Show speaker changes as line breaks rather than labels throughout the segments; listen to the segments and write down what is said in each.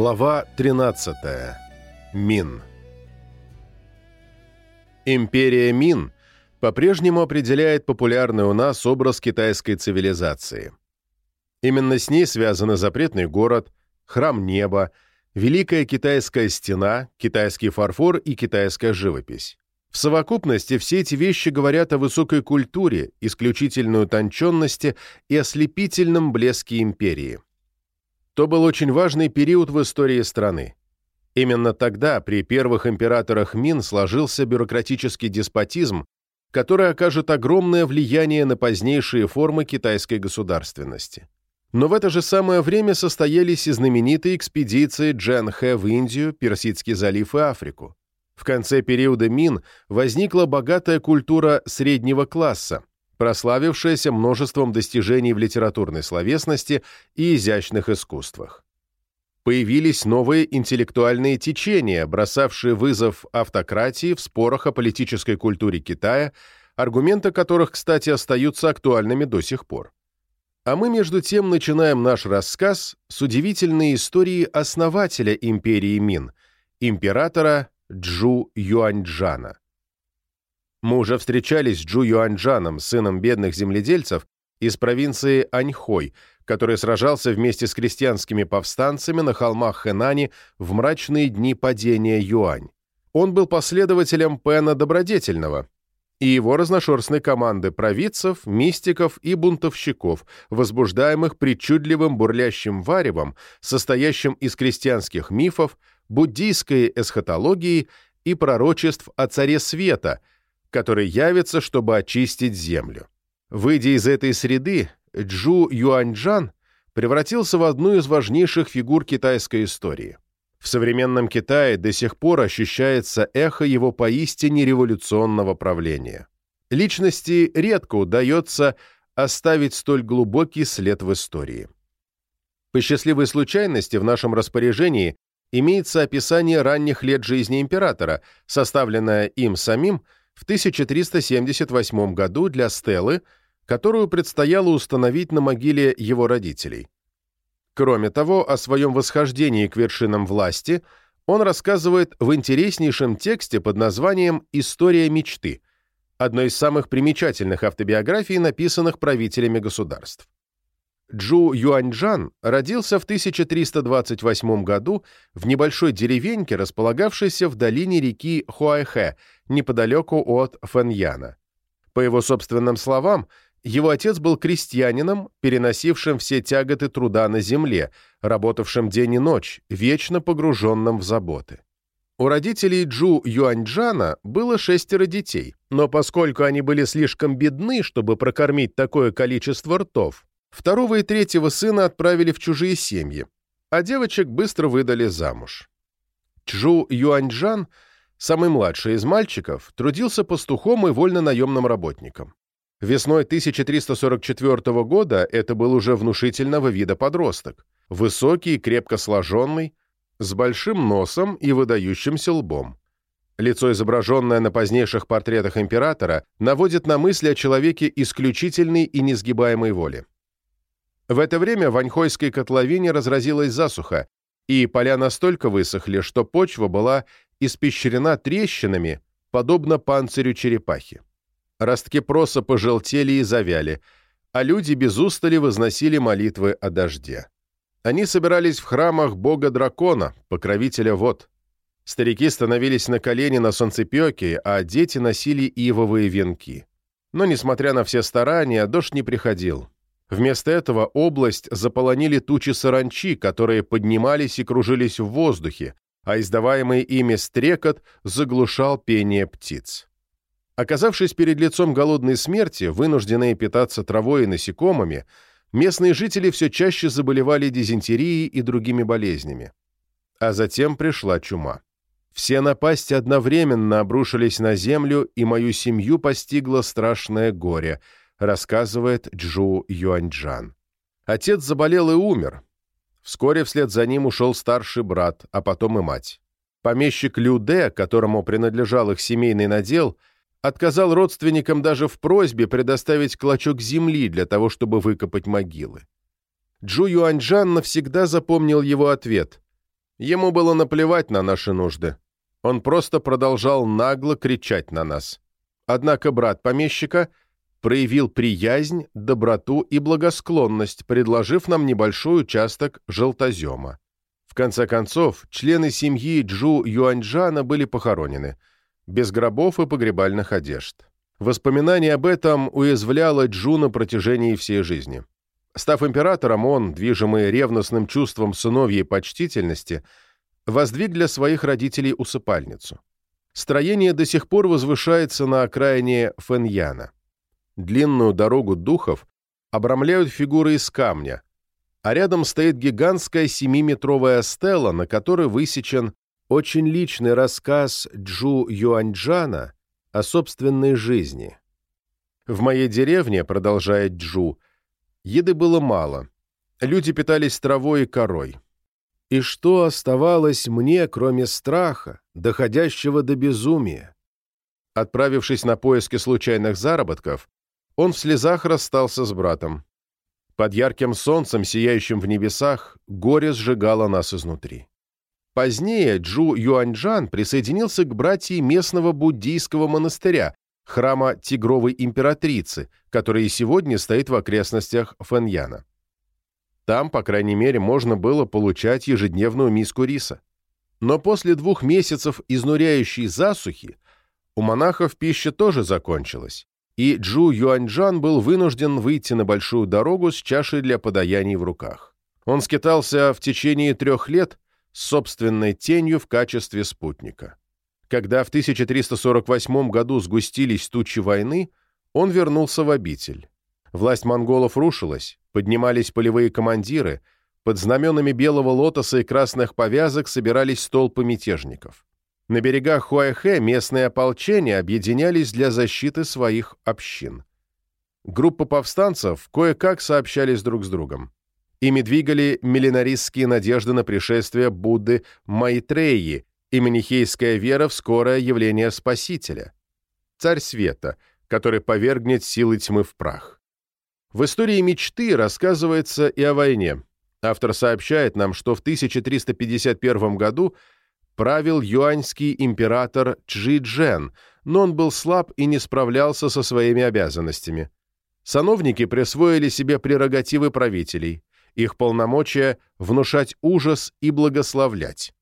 Глава 13. Мин. Империя Мин по-прежнему определяет популярный у нас образ китайской цивилизации. Именно с ней связаны запретный город, храм неба, Великая китайская стена, китайский фарфор и китайская живопись. В совокупности все эти вещи говорят о высокой культуре, исключительной утонченности и ослепительном блеске империи. То был очень важный период в истории страны. Именно тогда, при первых императорах Мин, сложился бюрократический деспотизм, который окажет огромное влияние на позднейшие формы китайской государственности. Но в это же самое время состоялись и знаменитые экспедиции Джан Хэ в Индию, Персидский залив и Африку. В конце периода Мин возникла богатая культура среднего класса, прославившаяся множеством достижений в литературной словесности и изящных искусствах. Появились новые интеллектуальные течения, бросавшие вызов автократии в спорах о политической культуре Китая, аргументы которых, кстати, остаются актуальными до сих пор. А мы, между тем, начинаем наш рассказ с удивительной истории основателя империи Мин, императора Джу Юаньчжана. Мы уже встречались с Джу Юаньчжаном, сыном бедных земледельцев, из провинции Аньхой, который сражался вместе с крестьянскими повстанцами на холмах Хэнани в мрачные дни падения Юань. Он был последователем Пэна Добродетельного, и его разношерстной команды провидцев, мистиков и бунтовщиков, возбуждаемых причудливым бурлящим варевом, состоящим из крестьянских мифов, буддийской эсхатологии и пророчеств о царе света, который явится, чтобы очистить землю. Выйдя из этой среды, Джу Юаньчжан превратился в одну из важнейших фигур китайской истории – в современном Китае до сих пор ощущается эхо его поистине революционного правления. Личности редко удается оставить столь глубокий след в истории. По счастливой случайности в нашем распоряжении имеется описание ранних лет жизни императора, составленное им самим в 1378 году для стелы, которую предстояло установить на могиле его родителей. Кроме того, о своем восхождении к вершинам власти он рассказывает в интереснейшем тексте под названием «История мечты», одной из самых примечательных автобиографий, написанных правителями государств. Джу Юаньчжан родился в 1328 году в небольшой деревеньке, располагавшейся в долине реки Хуайхэ, неподалеку от Фэньяна. По его собственным словам, его отец был крестьянином, переносившим все тяготы труда на земле, работавшим день и ночь, вечно погруженным в заботы. У родителей Джу Юаньчжана было шестеро детей, но поскольку они были слишком бедны, чтобы прокормить такое количество ртов, второго и третьего сына отправили в чужие семьи, а девочек быстро выдали замуж. Джу Юаньчжан, самый младший из мальчиков, трудился пастухом и вольно-наемным работником. Весной 1344 года это был уже внушительного вида подросток, высокий крепко сложенный, с большим носом и выдающимся лбом. Лицо, изображенное на позднейших портретах императора, наводит на мысли о человеке исключительной и несгибаемой воли. В это время в Аньхойской котловине разразилась засуха, и поля настолько высохли, что почва была испещрена трещинами, подобно панцирю черепахи. Ростки проса пожелтели и завяли, а люди без устали возносили молитвы о дожде. Они собирались в храмах бога-дракона, покровителя вод. Старики становились на колени на солнцепеке, а дети носили ивовые венки. Но, несмотря на все старания, дождь не приходил. Вместо этого область заполонили тучи саранчи, которые поднимались и кружились в воздухе, а издаваемый ими стрекот заглушал пение птиц. Оказавшись перед лицом голодной смерти, вынужденные питаться травой и насекомыми, местные жители все чаще заболевали дизентерией и другими болезнями. А затем пришла чума. Все напасти одновременно обрушились на землю, и мою семью постигло страшное горе, рассказывает Джу Юаньчжан. Отец заболел и умер. Вскоре вслед за ним ушел старший брат, а потом и мать. Помещик Лю Дэ, которому принадлежал их семейный надел, отказал родственникам даже в просьбе предоставить клочок земли для того, чтобы выкопать могилы. Джу Юаньчжан навсегда запомнил его ответ Ему было наплевать на наши нужды. Он просто продолжал нагло кричать на нас. Однако брат помещика проявил приязнь, доброту и благосклонность, предложив нам небольшой участок желтозема. В конце концов, члены семьи Джу Юаньджана были похоронены, без гробов и погребальных одежд. Воспоминание об этом уязвляло Джу на протяжении всей жизни. Став императором, он, движимый ревностным чувством сыновьей почтительности, воздвиг для своих родителей усыпальницу. Строение до сих пор возвышается на окраине Фэньяна. Длинную дорогу духов обрамляют фигуры из камня, а рядом стоит гигантская семиметровая стела, на которой высечен очень личный рассказ Джу Юаньджана о собственной жизни. В моей деревне, продолжает Джу, еды было мало. Люди питались травой и корой. И что оставалось мне, кроме страха, доходящего до безумия? Отправившись на поиски случайных заработков, он в слезах расстался с братом. Под ярким солнцем, сияющим в небесах, горе сжигало нас изнутри. Позднее Джу Юаньджан присоединился к братьям местного буддийского монастыря, храма Тигровой императрицы, который и сегодня стоит в окрестностях Фэньяна. Там, по крайней мере, можно было получать ежедневную миску риса. Но после двух месяцев изнуряющей засухи у монахов пища тоже закончилась, и Джу Юаньджан был вынужден выйти на большую дорогу с чашей для подаяний в руках. Он скитался в течение трех лет с собственной тенью в качестве спутника. Когда в 1348 году сгустились тучи войны, он вернулся в обитель. Власть монголов рушилась, поднимались полевые командиры, под знаменами белого лотоса и красных повязок собирались толпы мятежников. На берегах Хуайхэ местные ополчения объединялись для защиты своих общин. Группы повстанцев кое-как сообщались друг с другом. Ими двигали миллинаристские надежды на пришествие Будды Майтреи и манихейская вера в скорое явление Спасителя, Царь Света, который повергнет силы тьмы в прах. В истории мечты рассказывается и о войне. Автор сообщает нам, что в 1351 году правил юаньский император Чжи Джен, но он был слаб и не справлялся со своими обязанностями. Сановники присвоили себе прерогативы правителей, их полномочия – внушать ужас и благословлять.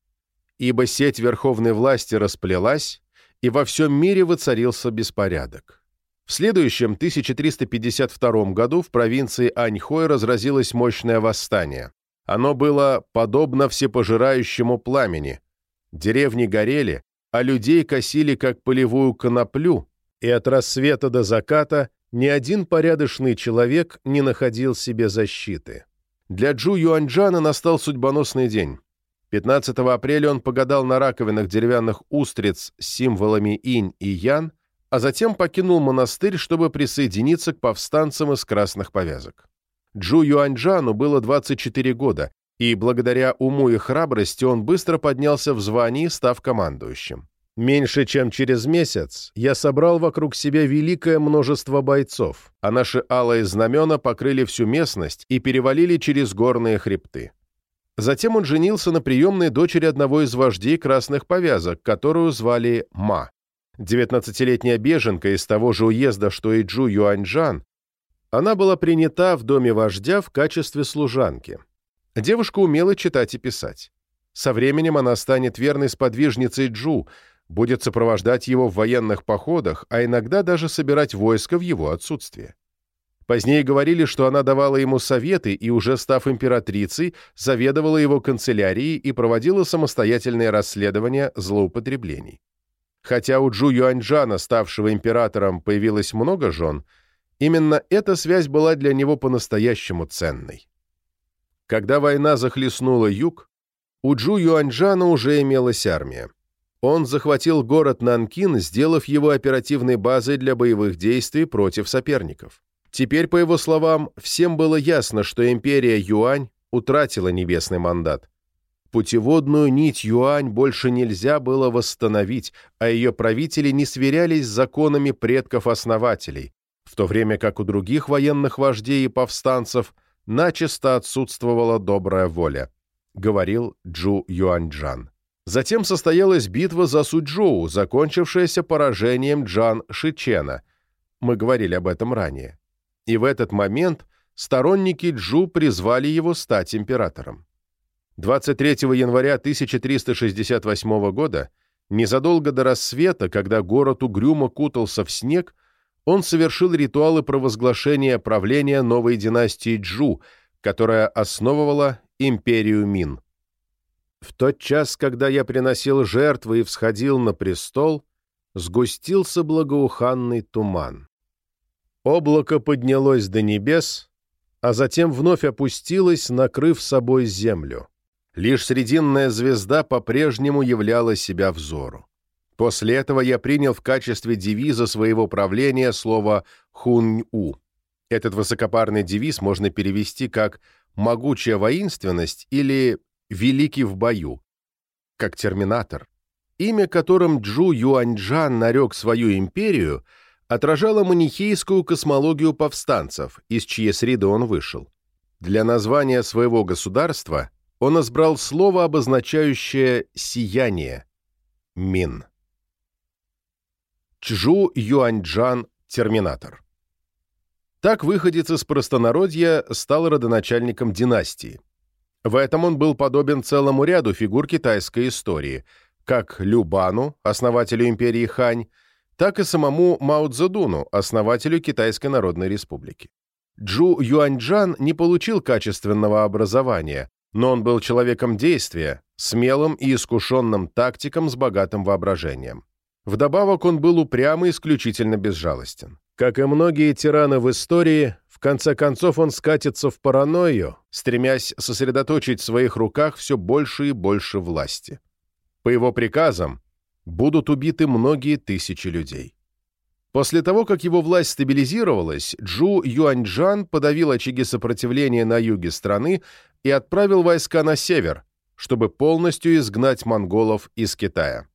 Ибо сеть верховной власти расплелась, и во всем мире воцарился беспорядок. В следующем 1352 году в провинции Аньхой разразилось мощное восстание. Оно было подобно всепожирающему пламени, Деревни горели, а людей косили как полевую коноплю, и от рассвета до заката ни один порядочный человек не находил себе защиты. Для Джу Юаньджана настал судьбоносный день. 15 апреля он погадал на раковинах деревянных устриц с символами инь и ян, а затем покинул монастырь, чтобы присоединиться к повстанцам из красных повязок. Джу Юаньджану было 24 года, и благодаря уму и храбрости он быстро поднялся в звании, став командующим. Меньше чем через месяц я собрал вокруг себя великое множество бойцов, а наши алые знамена покрыли всю местность и перевалили через горные хребты. Затем он женился на приемной дочери одного из вождей красных повязок, которую звали Ма. Девятнадцатилетняя беженка из того же уезда, что и Джу Юаньжан, она была принята в доме вождя в качестве служанки. Девушка умела читать и писать. Со временем она станет верной сподвижницей Джу, будет сопровождать его в военных походах, а иногда даже собирать войско в его отсутствие. Позднее говорили, что она давала ему советы и, уже став императрицей, заведовала его канцелярией и проводила самостоятельные расследования злоупотреблений. Хотя у Джу Юаньджана, ставшего императором, появилось много жен, именно эта связь была для него по-настоящему ценной. Когда война захлестнула юг, у Джу Юаньжана уже имелась армия. Он захватил город Нанкин, сделав его оперативной базой для боевых действий против соперников. Теперь, по его словам, всем было ясно, что империя Юань утратила небесный мандат. Путеводную нить Юань больше нельзя было восстановить, а ее правители не сверялись с законами предков-основателей, в то время как у других военных вождей и повстанцев – начисто отсутствовала добрая воля. говорил Джу Юаньджан. Затем состоялась битва за Суджоу, закончившаяся поражением Джан Шичена. Мы говорили об этом ранее. И в этот момент сторонники Джу призвали его стать императором. 23 января 1368 года, незадолго до рассвета, когда город угрюмо кутался в снег, он совершил ритуалы провозглашения правления новой династии Джу, которая основывала империю Мин. В тот час, когда я приносил жертвы и всходил на престол, сгустился благоуханный туман. Облако поднялось до небес, а затем вновь опустилось, накрыв собой землю. Лишь срединная звезда по-прежнему являла себя взору. После этого я принял в качестве девиза своего правления слово «хунь-у». Этот высокопарный девиз можно перевести как «могучая воинственность» или «великий в бою», как терминатор. Имя, которым Джу Юаньджан нарек свою империю, отражало манихейскую космологию повстанцев, из чьей среды он вышел. Для названия своего государства он избрал слово, обозначающее «сияние» — «мин». Чжу Юаньджан Терминатор так выходец из простонародья стал родоначальником династии. В этом он был подобен целому ряду фигур китайской истории, как Любану, основателю империи Хань, так и самому Мао Цзэдуну, основателю Китайской Народной Республики. Джу Юаньчжан не получил качественного образования, но он был человеком действия, смелым и искушенным тактиком с богатым воображением. Вдобавок он был упрям и исключительно безжалостен. Как и многие тираны в истории, в конце концов он скатится в паранойю, стремясь сосредоточить в своих руках все больше и больше власти. По его приказам будут убиты многие тысячи людей. После того, как его власть стабилизировалась, Джу Юаньчжан подавил очаги сопротивления на юге страны и отправил войска на север, чтобы полностью изгнать монголов из Китая.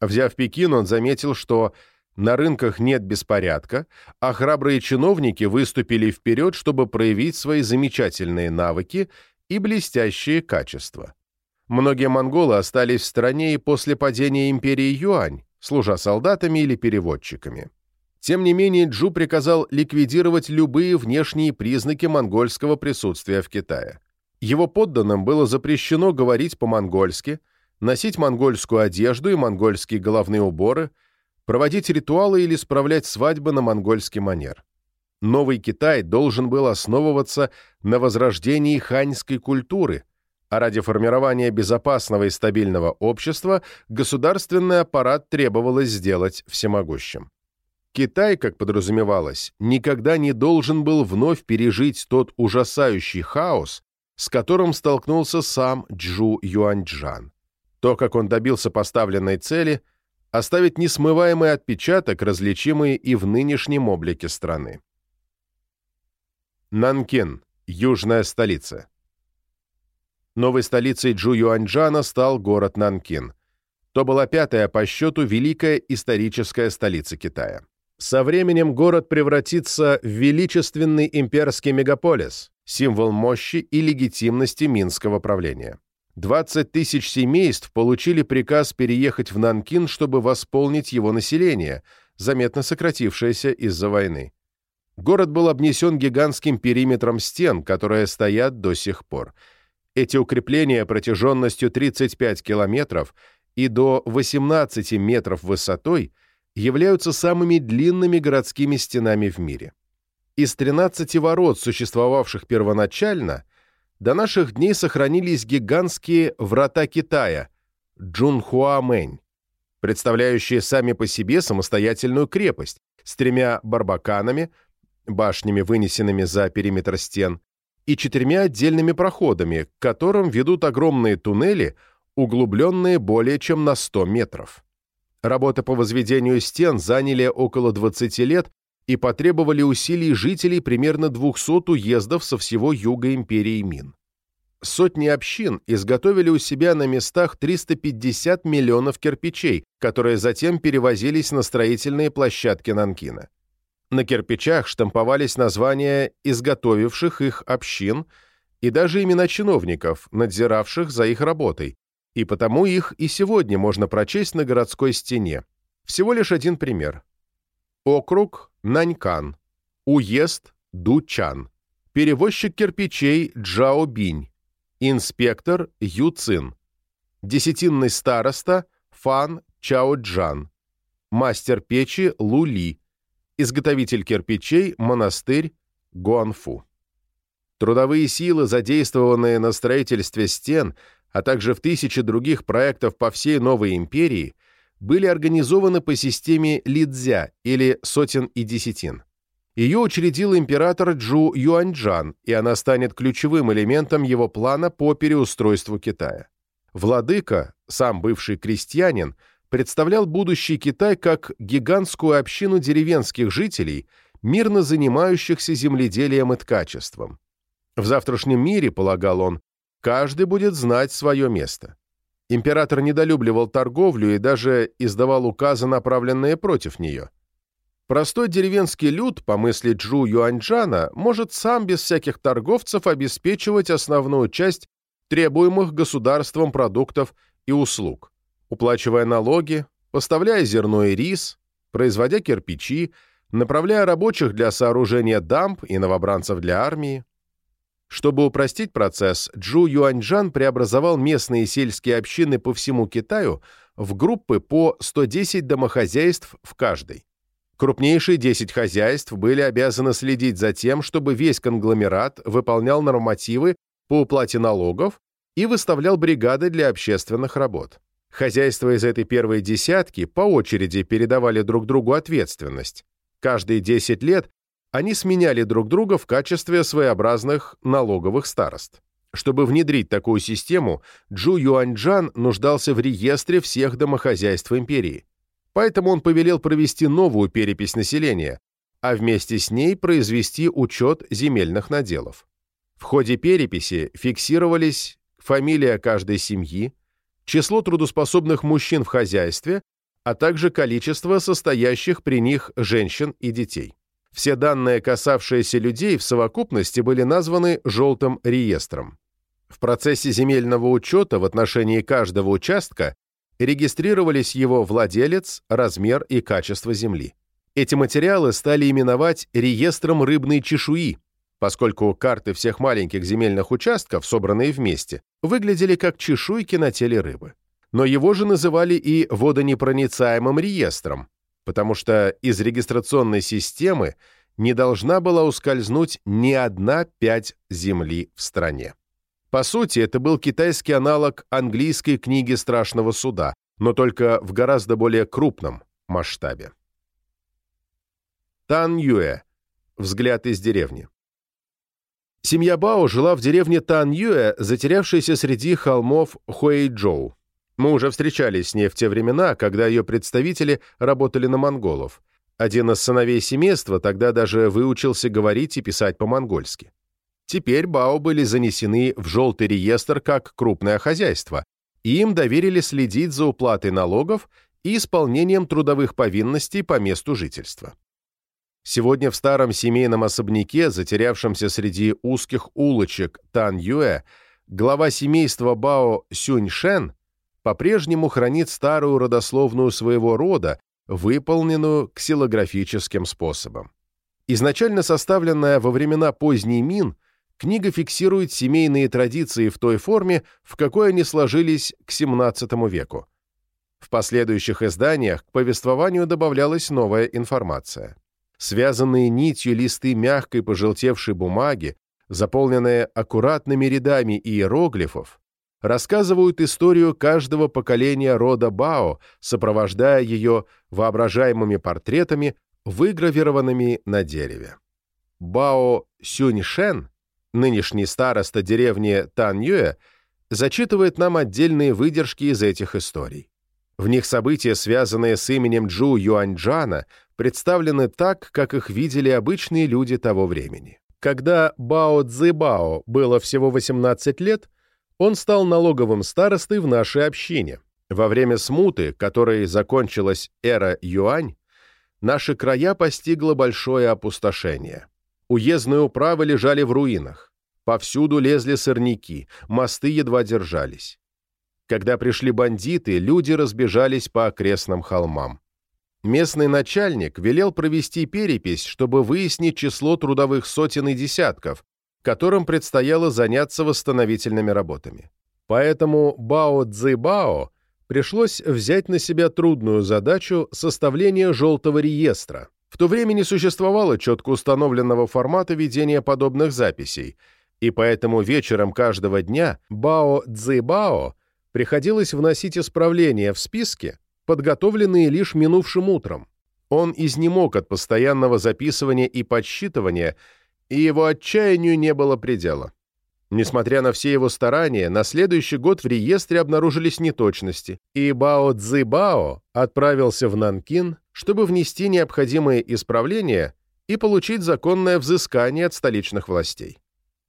Взяв Пекин, он заметил, что на рынках нет беспорядка, а храбрые чиновники выступили вперед, чтобы проявить свои замечательные навыки и блестящие качества. Многие монголы остались в стране и после падения империи Юань, служа солдатами или переводчиками. Тем не менее, Джу приказал ликвидировать любые внешние признаки монгольского присутствия в Китае. Его подданным было запрещено говорить по-монгольски, носить монгольскую одежду и монгольские головные уборы – проводить ритуалы или справлять свадьбы на монгольский манер. Новый Китай должен был основываться на возрождении ханьской культуры, а ради формирования безопасного и стабильного общества государственный аппарат требовалось сделать всемогущим. Китай, как подразумевалось, никогда не должен был вновь пережить тот ужасающий хаос, с которым столкнулся сам Джу Юаньчжан. То, как он добился поставленной цели – оставить несмываемый отпечаток, различимый и в нынешнем облике страны. Нанкин, южная столица. Новой столицей Джу Юаньчжана стал город Нанкин. То была пятая по счету великая историческая столица Китая. Со временем город превратится в величественный имперский мегаполис, символ мощи и легитимности минского правления. 20 тысяч семейств получили приказ переехать в Нанкин, чтобы восполнить его население, заметно сократившееся из-за войны. Город был обнесен гигантским периметром стен, которые стоят до сих пор. Эти укрепления протяженностью 35 километров и до 18 метров высотой являются самыми длинными городскими стенами в мире. Из 13 ворот, существовавших первоначально, до наших дней сохранились гигантские врата Китая – Джунхуамэнь, представляющие сами по себе самостоятельную крепость с тремя барбаканами, башнями, вынесенными за периметр стен, и четырьмя отдельными проходами, к которым ведут огромные туннели, углубленные более чем на 100 метров. Работы по возведению стен заняли около 20 лет и потребовали усилий жителей примерно 200 уездов со всего юга империи Мин. Сотни общин изготовили у себя на местах 350 миллионов кирпичей, которые затем перевозились на строительные площадки Нанкина. На кирпичах штамповались названия изготовивших их общин и даже имена чиновников, надзиравших за их работой, и потому их и сегодня можно прочесть на городской стене. Всего лишь один пример. Округ Нанькан. Уезд Дучан. Перевозчик кирпичей Джао Бинь. Инспектор Ю Цин. Десятинный староста Фан Чао Джан. Мастер печи Лу Ли. Изготовитель кирпичей Монастырь Гуанфу. Трудовые силы, задействованные на строительстве стен, а также в тысячи других проектов по всей новой империи, были организованы по системе лидзя или сотен и десятин. Ее учредил император Джу Юаньчжан, и она станет ключевым элементом его плана по переустройству Китая. Владыка, сам бывший крестьянин, представлял будущий Китай как гигантскую общину деревенских жителей, мирно занимающихся земледелием и ткачеством. В завтрашнем мире, полагал он, каждый будет знать свое место. Император недолюбливал торговлю и даже издавал указы, направленные против нее. Простой деревенский люд, по мысли Джу Юаньчжана, может сам без всяких торговцев обеспечивать основную часть требуемых государством продуктов и услуг, уплачивая налоги, поставляя зерно и рис, производя кирпичи, направляя рабочих для сооружения дамб и новобранцев для армии. Чтобы упростить процесс, Джу Юаньжан преобразовал местные сельские общины по всему Китаю в группы по 110 домохозяйств в каждой. Крупнейшие 10 хозяйств были обязаны следить за тем, чтобы весь конгломерат выполнял нормативы по уплате налогов и выставлял бригады для общественных работ. Хозяйства из этой первой десятки по очереди передавали друг другу ответственность. Каждые 10 лет они сменяли друг друга в качестве своеобразных налоговых старост. Чтобы внедрить такую систему, Джу Юаньчжан нуждался в реестре всех домохозяйств империи. Поэтому он повелел провести новую перепись населения, а вместе с ней произвести учет земельных наделов. В ходе переписи фиксировались фамилия каждой семьи, число трудоспособных мужчин в хозяйстве, а также количество состоящих при них женщин и детей. Все данные, касавшиеся людей, в совокупности были названы «желтым реестром». В процессе земельного учета в отношении каждого участка регистрировались его владелец, размер и качество земли. Эти материалы стали именовать реестром рыбной чешуи, поскольку карты всех маленьких земельных участков, собранные вместе, выглядели как чешуйки на теле рыбы. Но его же называли и водонепроницаемым реестром, потому что из регистрационной системы не должна была ускользнуть ни одна пять земли в стране. По сути, это был китайский аналог английской книги страшного суда, но только в гораздо более крупном масштабе. Тан Юэ. Взгляд из деревни. Семья Бао жила в деревне Тан Юэ, затерявшейся среди холмов Хуэйчжоу. Мы уже встречались с ней в те времена, когда ее представители работали на монголов. Один из сыновей семейства тогда даже выучился говорить и писать по-монгольски. Теперь Бао были занесены в желтый реестр как крупное хозяйство, и им доверили следить за уплатой налогов и исполнением трудовых повинностей по месту жительства. Сегодня в старом семейном особняке, затерявшемся среди узких улочек Тан-Юэ, глава семейства Бао Сюньшен по-прежнему хранит старую родословную своего рода, выполненную ксилографическим способом. Изначально составленная во времена поздней Мин, книга фиксирует семейные традиции в той форме, в какой они сложились к XVII веку. В последующих изданиях к повествованию добавлялась новая информация. Связанные нитью листы мягкой пожелтевшей бумаги, заполненные аккуратными рядами иероглифов, рассказывают историю каждого поколения рода Бао, сопровождая ее воображаемыми портретами, выгравированными на дереве. Бао Сюньшен, нынешний староста деревни Таньюэ, зачитывает нам отдельные выдержки из этих историй. В них события, связанные с именем Джу Юаньчжана, представлены так, как их видели обычные люди того времени. Когда Бао Цзыбао было всего 18 лет, он стал налоговым старостой в нашей общине. Во время смуты, которой закончилась эра Юань, наши края постигло большое опустошение. Уездные управы лежали в руинах. Повсюду лезли сорняки, мосты едва держались. Когда пришли бандиты, люди разбежались по окрестным холмам. Местный начальник велел провести перепись, чтобы выяснить число трудовых сотен и десятков, которым предстояло заняться восстановительными работами. Поэтому Бао Цзэбао пришлось взять на себя трудную задачу составления желтого реестра. В то время не существовало четко установленного формата ведения подобных записей, и поэтому вечером каждого дня Бао Цзэбао приходилось вносить исправления в списке, подготовленные лишь минувшим утром. Он изнемог от постоянного записывания и подсчитывания, и его отчаянию не было предела. Несмотря на все его старания, на следующий год в реестре обнаружились неточности, и Бао Цзибао отправился в Нанкин, чтобы внести необходимые исправления и получить законное взыскание от столичных властей.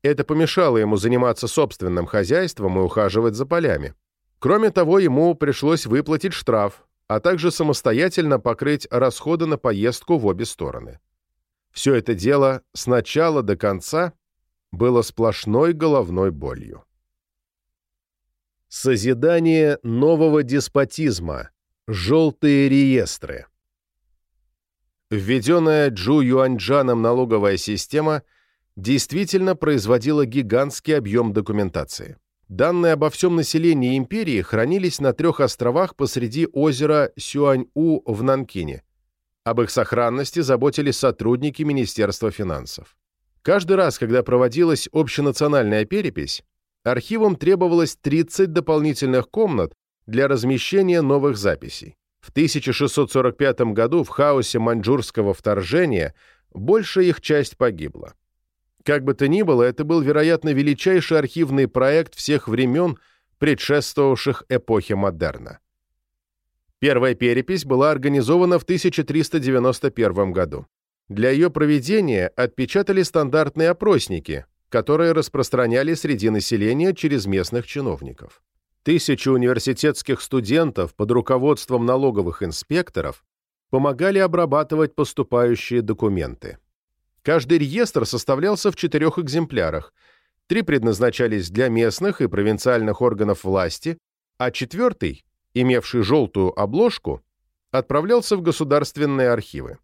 Это помешало ему заниматься собственным хозяйством и ухаживать за полями. Кроме того, ему пришлось выплатить штраф, а также самостоятельно покрыть расходы на поездку в обе стороны. Все это дело с начала до конца было сплошной головной болью. Созидание нового деспотизма. Желтые реестры. Введенная Джу Юаньджаном налоговая система действительно производила гигантский объем документации. Данные обо всем населении империи хранились на трех островах посреди озера Сюань-У в Нанкине. Об их сохранности заботились сотрудники Министерства финансов. Каждый раз, когда проводилась общенациональная перепись, архивам требовалось 30 дополнительных комнат для размещения новых записей. В 1645 году в хаосе маньчжурского вторжения большая их часть погибла. Как бы то ни было, это был, вероятно, величайший архивный проект всех времен, предшествовавших эпохе модерна. Первая перепись была организована в 1391 году. Для ее проведения отпечатали стандартные опросники, которые распространяли среди населения через местных чиновников. Тысячи университетских студентов под руководством налоговых инспекторов помогали обрабатывать поступающие документы. Каждый реестр составлялся в четырех экземплярах. Три предназначались для местных и провинциальных органов власти, а четвертый, имевший желтую обложку, отправлялся в государственные архивы.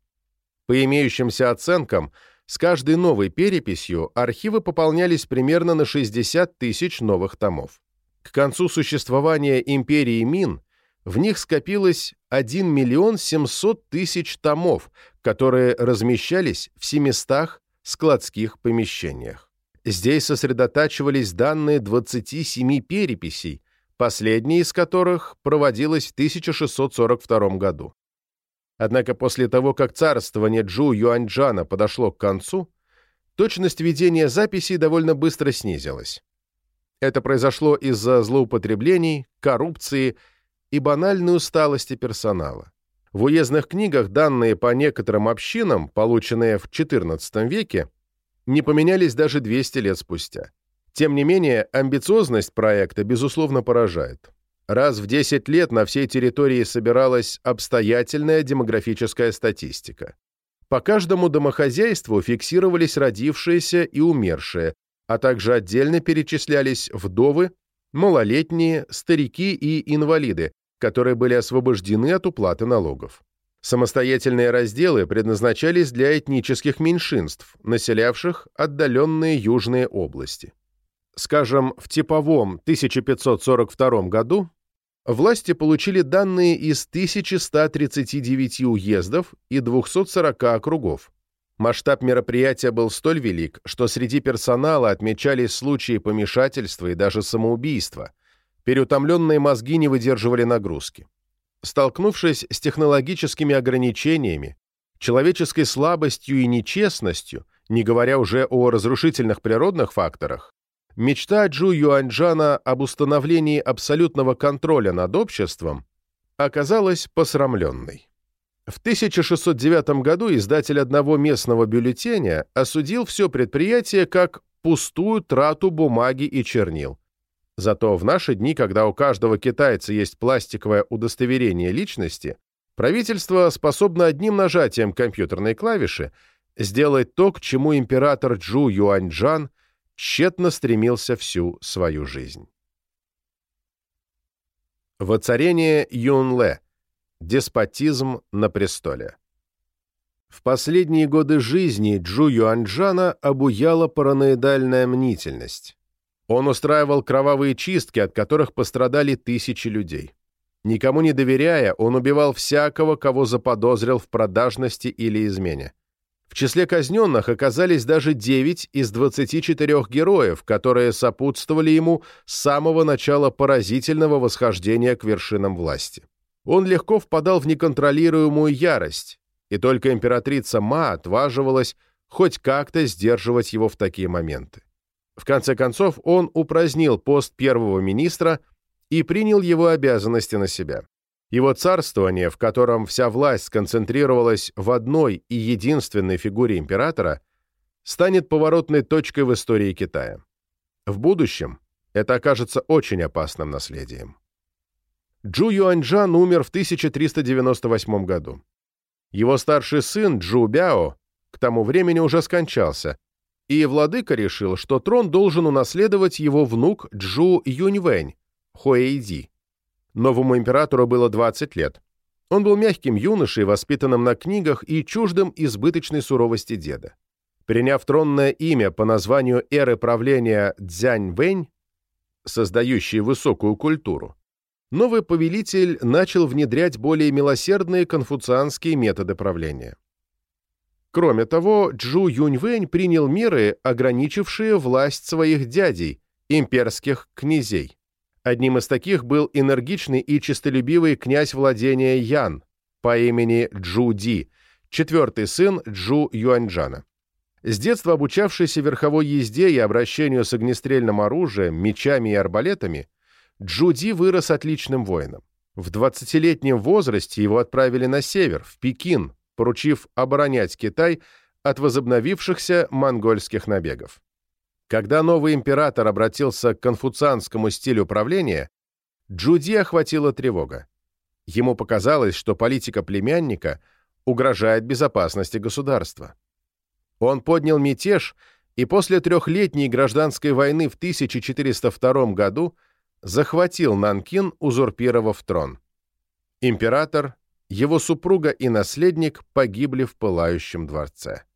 По имеющимся оценкам, с каждой новой переписью архивы пополнялись примерно на 60 тысяч новых томов. К концу существования империи Мин в них скопилось 1 миллион 700 тысяч томов, которые размещались в 700 складских помещениях. Здесь сосредотачивались данные 27 переписей, последняя из которых проводилась в 1642 году. Однако после того, как царствование Джу Юаньчжана подошло к концу, точность ведения записей довольно быстро снизилась. Это произошло из-за злоупотреблений, коррупции и банальной усталости персонала. В уездных книгах данные по некоторым общинам, полученные в XIV веке, не поменялись даже 200 лет спустя. Тем не менее, амбициозность проекта, безусловно, поражает. Раз в 10 лет на всей территории собиралась обстоятельная демографическая статистика. По каждому домохозяйству фиксировались родившиеся и умершие, а также отдельно перечислялись вдовы, малолетние, старики и инвалиды, которые были освобождены от уплаты налогов. Самостоятельные разделы предназначались для этнических меньшинств, населявших отдаленные южные области. Скажем, в типовом 1542 году власти получили данные из 1139 уездов и 240 округов, Масштаб мероприятия был столь велик, что среди персонала отмечались случаи помешательства и даже самоубийства. Переутомленные мозги не выдерживали нагрузки. Столкнувшись с технологическими ограничениями, человеческой слабостью и нечестностью, не говоря уже о разрушительных природных факторах, мечта Джу Юаньджана об установлении абсолютного контроля над обществом оказалась посрамленной. В 1609 году издатель одного местного бюллетеня осудил все предприятие как пустую трату бумаги и чернил. Зато в наши дни, когда у каждого китайца есть пластиковое удостоверение личности, правительство способно одним нажатием компьютерной клавиши сделать то, к чему император Джу Юаньчжан тщетно стремился всю свою жизнь. Воцарение Юнле. Деспотизм на престоле. В последние годы жизни Джу Юаньджана обуяла параноидальная мнительность. Он устраивал кровавые чистки, от которых пострадали тысячи людей. Никому не доверяя, он убивал всякого, кого заподозрил в продажности или измене. В числе казненных оказались даже 9 из 24 героев, которые сопутствовали ему с самого начала поразительного восхождения к вершинам власти. Он легко впадал в неконтролируемую ярость, и только императрица Ма отваживалась хоть как-то сдерживать его в такие моменты. В конце концов, он упразднил пост первого министра и принял его обязанности на себя. Его царствование, в котором вся власть сконцентрировалась в одной и единственной фигуре императора, станет поворотной точкой в истории Китая. В будущем это окажется очень опасным наследием. Джу Юаньжан умер в 1398 году. Его старший сын Джу Бяо к тому времени уже скончался, и владыка решил, что трон должен унаследовать его внук Джу Юньвэнь, Хуэйди. Новому императору было 20 лет. Он был мягким юношей, воспитанным на книгах и чуждым избыточной суровости деда. Приняв тронное имя по названию эры правления Цзянь-Вэнь, создающей высокую культуру, новый повелитель начал внедрять более милосердные конфуцианские методы правления. Кроме того, Джу Юньвэнь принял меры, ограничившие власть своих дядей, имперских князей. Одним из таких был энергичный и честолюбивый князь владения Ян по имени Джу Ди, четвертый сын Джу Юаньджана. С детства обучавшийся верховой езде и обращению с огнестрельным оружием, мечами и арбалетами, Джуди вырос отличным воином. В 20-летнем возрасте его отправили на север, в Пекин, поручив оборонять Китай от возобновившихся монгольских набегов. Когда новый император обратился к конфуцианскому стилю правления, Джуди охватила тревога. Ему показалось, что политика племянника угрожает безопасности государства. Он поднял мятеж и после трехлетней гражданской войны в 1402 году захватил Нанкин, узурпировав трон. Император, его супруга и наследник погибли в пылающем дворце.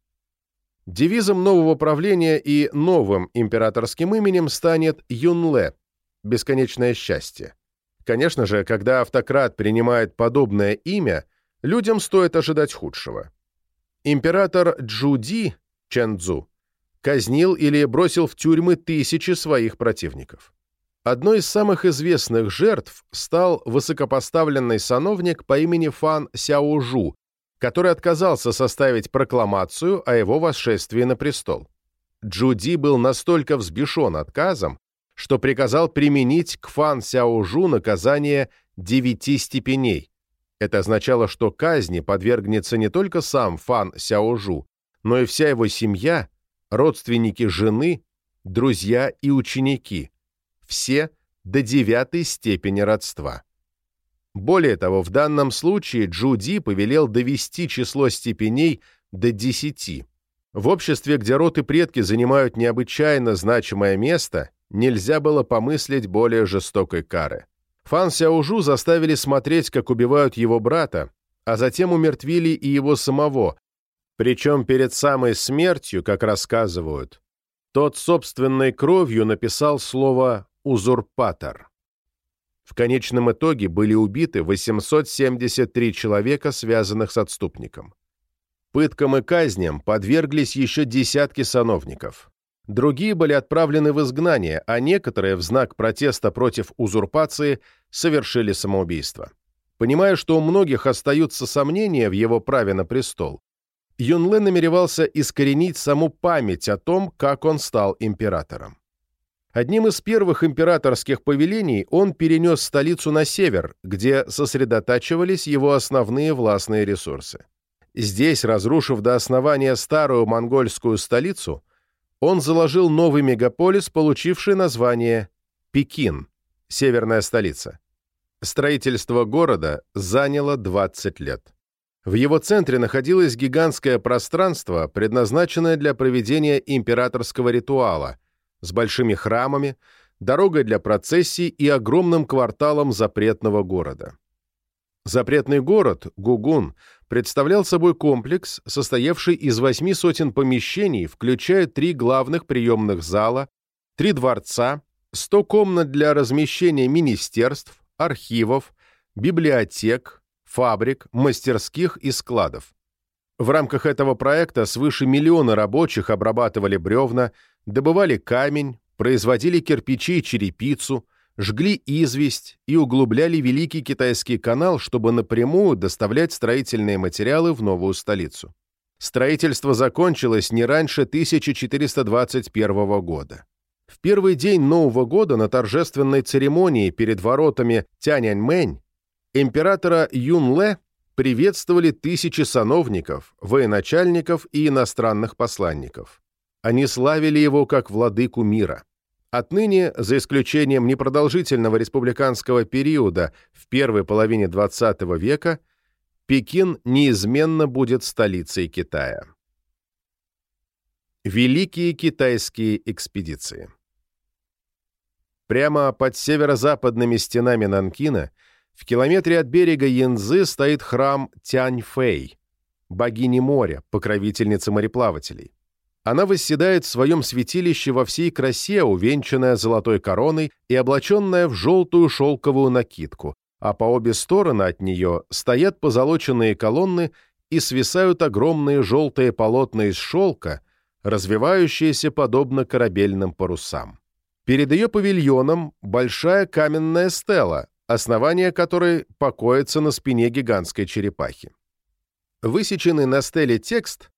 Девизом нового правления и новым императорским именем станет Юнле – бесконечное счастье. Конечно же, когда автократ принимает подобное имя, людям стоит ожидать худшего. Император Джуди, Чэнцзу, казнил или бросил в тюрьмы тысячи своих противников. Одной из самых известных жертв стал высокопоставленный сановник по имени Фан Сяожу, который отказался составить прокламацию о его восшествии на престол. Джуди был настолько взбешен отказом, что приказал применить к Фан Сяожу наказание девяти степеней. Это означало, что казни подвергнется не только сам Фан Сяожу, но и вся его семья, родственники жены, друзья и ученики все до девятой степени родства. Более того, в данном случае Джуди повелел довести число степеней до десяти. В обществе, где род и предки занимают необычайно значимое место, нельзя было помыслить более жестокой кары. Фан Сяожу заставили смотреть, как убивают его брата, а затем умертвили и его самого, причем перед самой смертью, как рассказывают, тот собственной кровью написал слово узурпатор. В конечном итоге были убиты 873 человека, связанных с отступником. Пыткам и казням подверглись еще десятки сановников. Другие были отправлены в изгнание, а некоторые в знак протеста против узурпации совершили самоубийство. Понимая, что у многих остаются сомнения в его праве на престол, Юнле намеревался искоренить саму память о том, как он стал императором. Одним из первых императорских повелений он перенес столицу на север, где сосредотачивались его основные властные ресурсы. Здесь, разрушив до основания старую монгольскую столицу, он заложил новый мегаполис, получивший название Пекин, северная столица. Строительство города заняло 20 лет. В его центре находилось гигантское пространство, предназначенное для проведения императорского ритуала – с большими храмами, дорогой для процессий и огромным кварталом запретного города. Запретный город, Гугун, представлял собой комплекс, состоявший из восьми сотен помещений, включая три главных приемных зала, три дворца, сто комнат для размещения министерств, архивов, библиотек, фабрик, мастерских и складов. В рамках этого проекта свыше миллиона рабочих обрабатывали бревна, добывали камень, производили кирпичи и черепицу, жгли известь и углубляли Великий Китайский канал, чтобы напрямую доставлять строительные материалы в новую столицу. Строительство закончилось не раньше 1421 года. В первый день Нового года на торжественной церемонии перед воротами Тяньаньмэнь императора Юнле приветствовали тысячи сановников, военачальников и иностранных посланников. Они славили его как владыку мира. Отныне, за исключением непродолжительного республиканского периода в первой половине XX века, Пекин неизменно будет столицей Китая. Великие китайские экспедиции Прямо под северо-западными стенами Нанкина, в километре от берега Янзы, стоит храм Тяньфэй, богини моря, покровительницы мореплавателей. Она восседает в своем святилище во всей красе, увенчанная золотой короной и облаченная в желтую шелковую накидку, а по обе стороны от нее стоят позолоченные колонны и свисают огромные желтые полотна из шелка, развивающиеся подобно корабельным парусам. Перед ее павильоном большая каменная стела, основание которой покоится на спине гигантской черепахи. Высеченный на стеле текст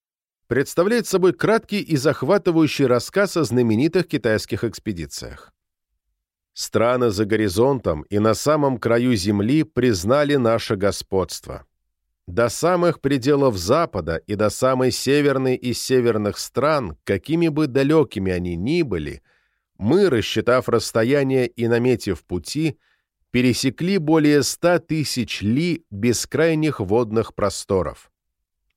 представляет собой краткий и захватывающий рассказ о знаменитых китайских экспедициях. Страны за горизонтом и на самом краю земли признали наше господство. До самых пределов Запада и до самой северной из северных стран, какими бы далекими они ни были, мы, рассчитав расстояние и наметив пути, пересекли более ста тысяч ли бескрайних водных просторов.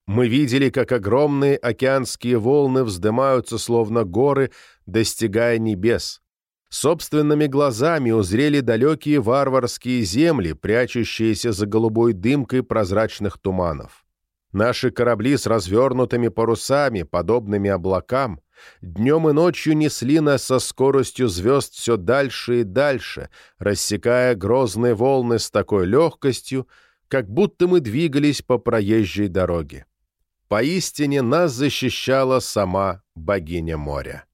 Мы видели, как огромные океанские волны вздымаются, словно горы, достигая небес. Собственными глазами узрели далекие варварские земли, прячущиеся за голубой дымкой прозрачных туманов. Наши корабли с развернутыми парусами, подобными облакам, днем и ночью несли нас со скоростью звезд все дальше и дальше, рассекая грозные волны с такой легкостью, как будто мы двигались по проезжей дороге. Поистине нас защищала сама богиня моря.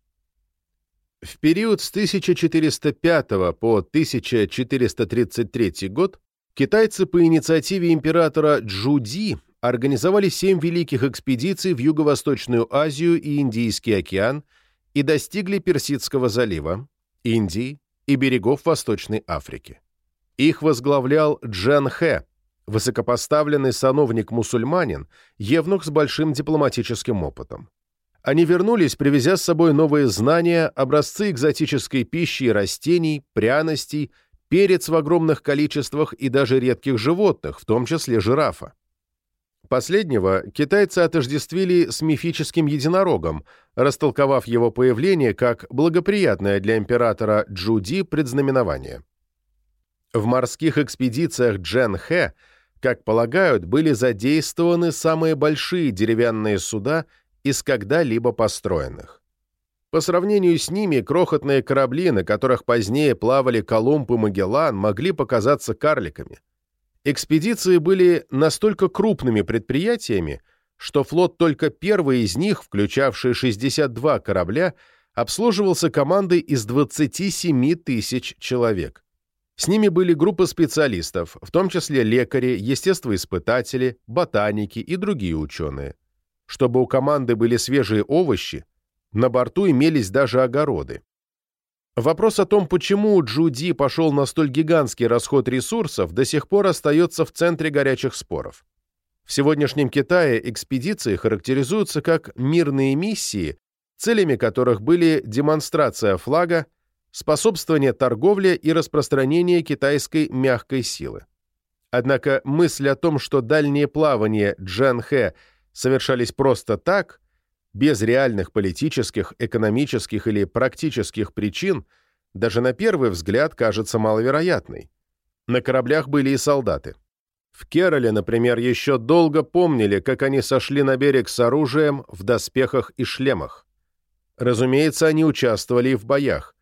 В период с 1405 по 1433 год китайцы по инициативе императора Джуди организовали семь великих экспедиций в Юго-Восточную Азию и Индийский океан и достигли Персидского залива, Индии и берегов Восточной Африки. Их возглавлял Джан Хэ, высокопоставленный сановник-мусульманин, евнух с большим дипломатическим опытом. Они вернулись, привезя с собой новые знания, образцы экзотической пищи и растений, пряностей, перец в огромных количествах и даже редких животных, в том числе жирафа. Последнего китайцы отождествили с мифическим единорогом, растолковав его появление как благоприятное для императора Джуди предзнаменование. В морских экспедициях Джен Хэ – как полагают, были задействованы самые большие деревянные суда из когда-либо построенных. По сравнению с ними, крохотные корабли, на которых позднее плавали Колумб и Магеллан, могли показаться карликами. Экспедиции были настолько крупными предприятиями, что флот только первый из них, включавший 62 корабля, обслуживался командой из 27 тысяч человек. С ними были группы специалистов, в том числе лекари, естествоиспытатели, ботаники и другие ученые. Чтобы у команды были свежие овощи, на борту имелись даже огороды. Вопрос о том, почему Джуди пошел на столь гигантский расход ресурсов, до сих пор остается в центре горячих споров. В сегодняшнем Китае экспедиции характеризуются как мирные миссии, целями которых были демонстрация флага, способствование торговле и распространение китайской мягкой силы. Однако мысль о том, что дальние плавания Джан Хэ совершались просто так, без реальных политических, экономических или практических причин, даже на первый взгляд кажется маловероятной. На кораблях были и солдаты. В Кероле, например, еще долго помнили, как они сошли на берег с оружием в доспехах и шлемах. Разумеется, они участвовали и в боях.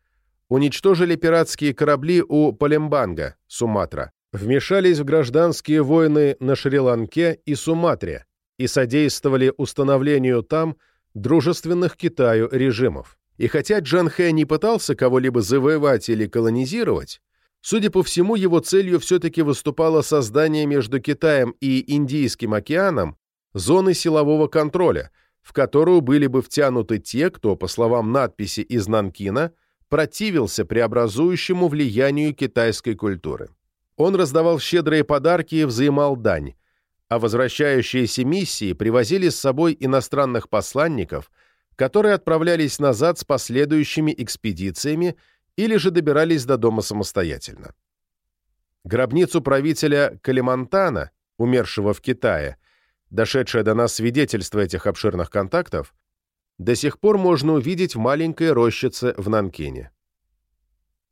Уничтожили пиратские корабли у Палембанга, Суматра, вмешались в гражданские войны на Шри-Ланке и Суматре и содействовали установлению там дружественных Китаю режимов. И хотя Джан Хэ не пытался кого-либо завоевать или колонизировать, судя по всему, его целью все-таки выступало создание между Китаем и Индийским океаном зоны силового контроля, в которую были бы втянуты те, кто, по словам надписи из Нанкина, противился преобразующему влиянию китайской культуры. Он раздавал щедрые подарки и взимал дань, а возвращающиеся миссии привозили с собой иностранных посланников, которые отправлялись назад с последующими экспедициями или же добирались до дома самостоятельно. Гробницу правителя Калимантана, умершего в Китае, дошедшее до нас свидетельство этих обширных контактов, до сих пор можно увидеть в маленькой рощице в Нанкине.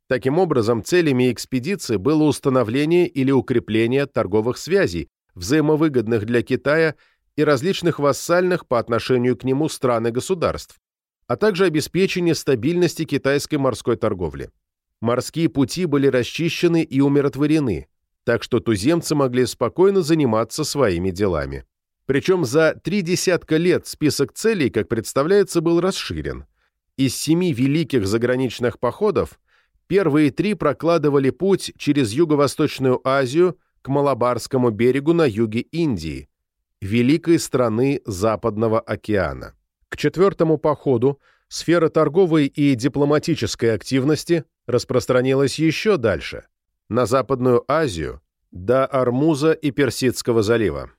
Таким образом, целями экспедиции было установление или укрепление торговых связей, взаимовыгодных для Китая и различных вассальных по отношению к нему стран и государств, а также обеспечение стабильности китайской морской торговли. Морские пути были расчищены и умиротворены, так что туземцы могли спокойно заниматься своими делами. Причем за три десятка лет список целей, как представляется, был расширен. Из семи великих заграничных походов первые три прокладывали путь через Юго-Восточную Азию – к Малабарскому берегу на юге Индии, великой страны Западного океана. К четвертому походу сфера торговой и дипломатической активности распространилась еще дальше, на Западную Азию, до Армуза и Персидского залива.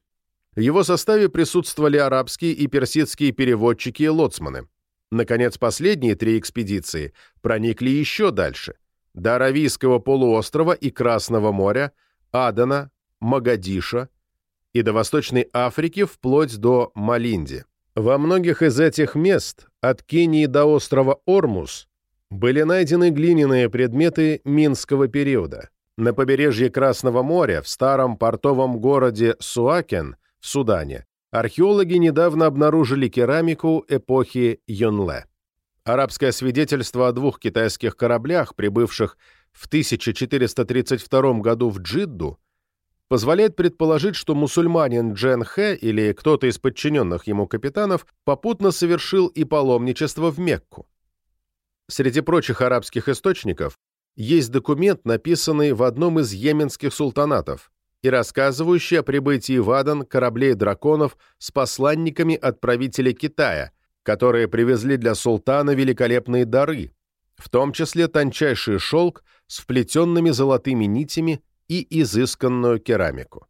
В его составе присутствовали арабские и персидские переводчики и лоцманы. Наконец, последние три экспедиции проникли еще дальше, до Аравийского полуострова и Красного моря, Адана, Магадиша и до Восточной Африки вплоть до Малинди. Во многих из этих мест, от Кении до острова Ормус, были найдены глиняные предметы Минского периода. На побережье Красного моря, в старом портовом городе Суакен в Судане, археологи недавно обнаружили керамику эпохи Юнле. Арабское свидетельство о двух китайских кораблях, прибывших в 1432 году в Джидду, позволяет предположить, что мусульманин Джен Хэ или кто-то из подчиненных ему капитанов попутно совершил и паломничество в Мекку. Среди прочих арабских источников есть документ, написанный в одном из йеменских султанатов и рассказывающий о прибытии в Адан кораблей драконов с посланниками от правителя Китая, которые привезли для султана великолепные дары, в том числе тончайший шелк с вплетенными золотыми нитями и изысканную керамику.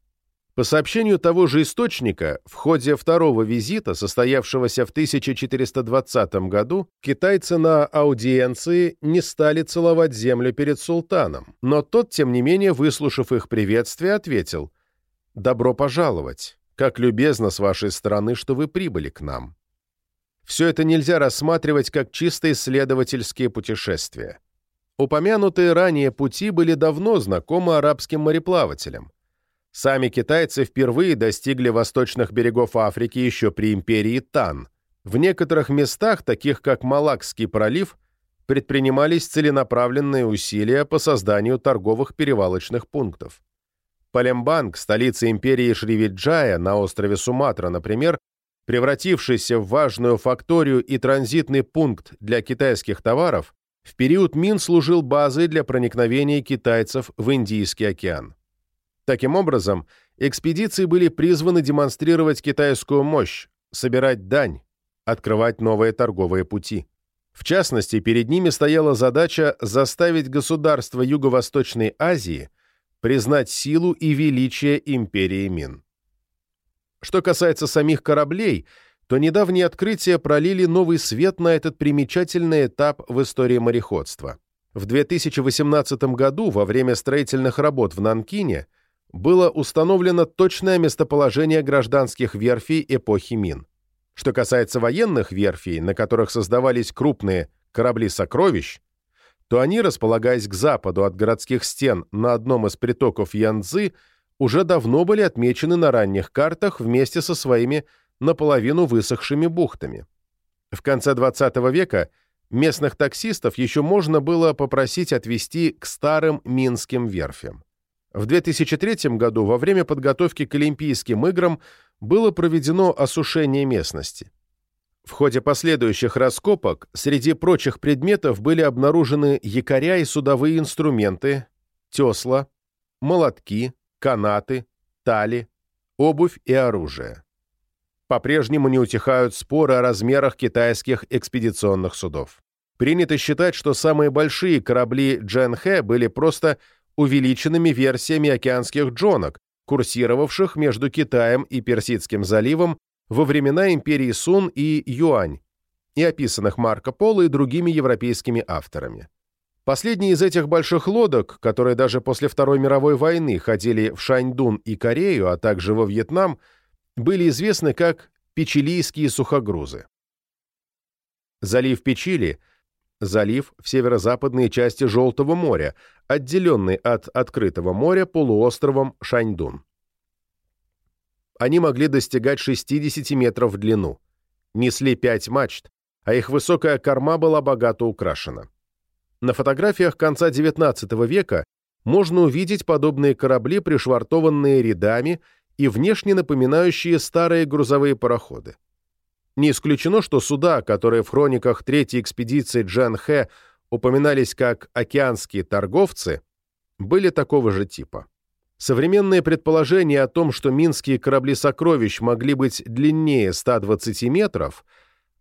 По сообщению того же источника, в ходе второго визита, состоявшегося в 1420 году, китайцы на аудиенции не стали целовать землю перед султаном, но тот, тем не менее, выслушав их приветствие, ответил «Добро пожаловать! Как любезно с вашей стороны, что вы прибыли к нам!» Все это нельзя рассматривать как чисто исследовательские путешествия. Упомянутые ранее пути были давно знакомы арабским мореплавателям. Сами китайцы впервые достигли восточных берегов Африки еще при империи Тан. В некоторых местах, таких как Малакский пролив, предпринимались целенаправленные усилия по созданию торговых перевалочных пунктов. Палембанг, столица империи Шривиджая на острове Суматра, например, превратившийся в важную факторию и транзитный пункт для китайских товаров, в период Мин служил базой для проникновения китайцев в Индийский океан. Таким образом, экспедиции были призваны демонстрировать китайскую мощь, собирать дань, открывать новые торговые пути. В частности, перед ними стояла задача заставить государства Юго-Восточной Азии признать силу и величие империи Мин. Что касается самих кораблей – то недавние открытия пролили новый свет на этот примечательный этап в истории мореходства. В 2018 году, во время строительных работ в Нанкине, было установлено точное местоположение гражданских верфей эпохи Мин. Что касается военных верфей, на которых создавались крупные корабли сокровищ, то они, располагаясь к западу от городских стен на одном из притоков Янцзы, уже давно были отмечены на ранних картах вместе со своими наполовину высохшими бухтами. В конце XX века местных таксистов еще можно было попросить отвезти к старым минским верфям. В 2003 году во время подготовки к Олимпийским играм было проведено осушение местности. В ходе последующих раскопок среди прочих предметов были обнаружены якоря и судовые инструменты, тесла, молотки, канаты, тали, обувь и оружие. По-прежнему не утихают споры о размерах китайских экспедиционных судов. Принято считать, что самые большие корабли Джен-Хэ были просто увеличенными версиями океанских джонок, курсировавших между Китаем и Персидским заливом во времена империи Сун и Юань, и описанных Марко Поло и другими европейскими авторами. Последние из этих больших лодок, которые даже после Второй мировой войны ходили в Шаньдун и Корею, а также во Вьетнам, были известны как печилийские сухогрузы. Залив Печили – залив в северо-западной части Желтого моря, отделенный от открытого моря полуостровом Шаньдун. Они могли достигать 60 метров в длину, несли 5 мачт, а их высокая корма была богато украшена. На фотографиях конца XIX века можно увидеть подобные корабли, пришвартованные рядами и внешне напоминающие старые грузовые пароходы. Не исключено, что суда, которые в хрониках третьей экспедиции Джан Хэ упоминались как «океанские торговцы», были такого же типа. Современные предположения о том, что минские корабли сокровищ могли быть длиннее 120 метров,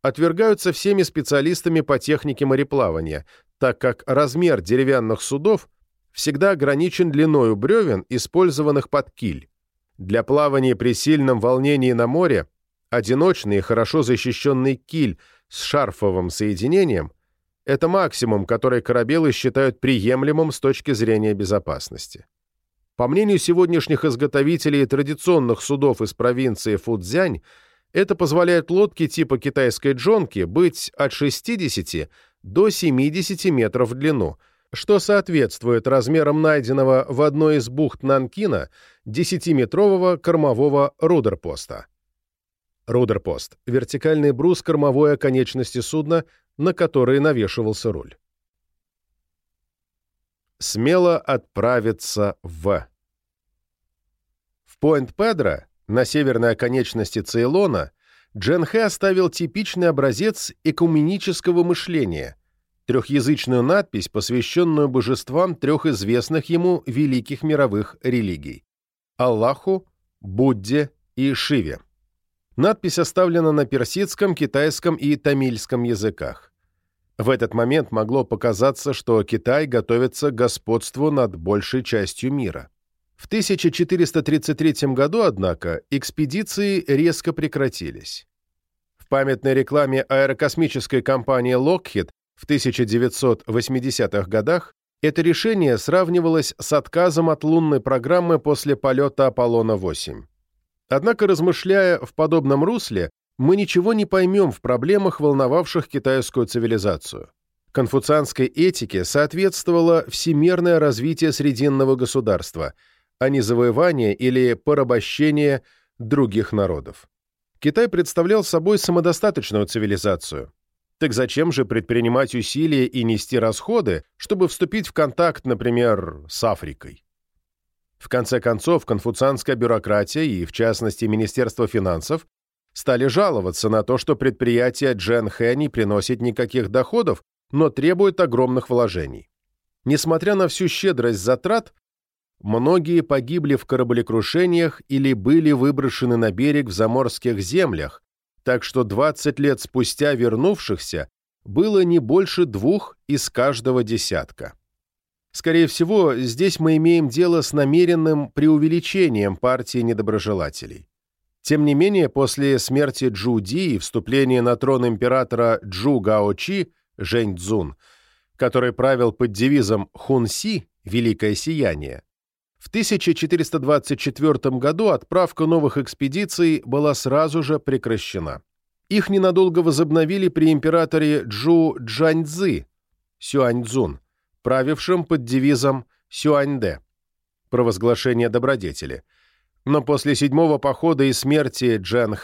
отвергаются всеми специалистами по технике мореплавания, так как размер деревянных судов всегда ограничен длиною бревен, использованных под киль. Для плавания при сильном волнении на море одиночный и хорошо защищенный киль с шарфовым соединением – это максимум, который корабелы считают приемлемым с точки зрения безопасности. По мнению сегодняшних изготовителей традиционных судов из провинции Фудзянь, это позволяет лодке типа китайской джонки быть от 60 до 70 метров в длину, что соответствует размерам найденного в одной из бухт Нанкина 10-метрового кормового рудерпоста. Рудерпост – вертикальный брус кормовой оконечности судна, на который навешивался руль. Смело отправиться в. В Пойнт-Педро, на северной оконечности Цейлона, Джен Хэ оставил типичный образец экуменического мышления – трехязычную надпись, посвященную божествам трех известных ему великих мировых религий – Аллаху, Будде и Шиве. Надпись оставлена на персидском, китайском и тамильском языках. В этот момент могло показаться, что Китай готовится к господству над большей частью мира. В 1433 году, однако, экспедиции резко прекратились. В памятной рекламе аэрокосмической компании Lockheed в 1980-х годах это решение сравнивалось с отказом от лунной программы после полета Аполлона-8. Однако, размышляя в подобном русле, мы ничего не поймем в проблемах, волновавших китайскую цивилизацию. Конфуцианской этике соответствовало всемирное развитие срединного государства – а не завоевание или порабощение других народов. Китай представлял собой самодостаточную цивилизацию. Так зачем же предпринимать усилия и нести расходы, чтобы вступить в контакт, например, с Африкой? В конце концов, конфуцианская бюрократия и, в частности, Министерство финансов стали жаловаться на то, что предприятие Джен Хэ не приносит никаких доходов, но требует огромных вложений. Несмотря на всю щедрость затрат, Многие погибли в кораблекрушениях или были выброшены на берег в заморских землях, так что 20 лет спустя вернувшихся было не больше двух из каждого десятка. Скорее всего, здесь мы имеем дело с намеренным преувеличением партии недоброжелателей. Тем не менее, после смерти Джу Ди и вступления на трон императора Джу Гаочи, Жень Цзун, который правил под девизом «Хун Си» – «Великое сияние», в 1424 году отправка новых экспедиций была сразу же прекращена. Их ненадолго возобновили при императоре Джу Джаньцзы, Сюаньцзун, правившем под девизом Сюаньдэ, провозглашение добродетели. Но после седьмого похода и смерти Джан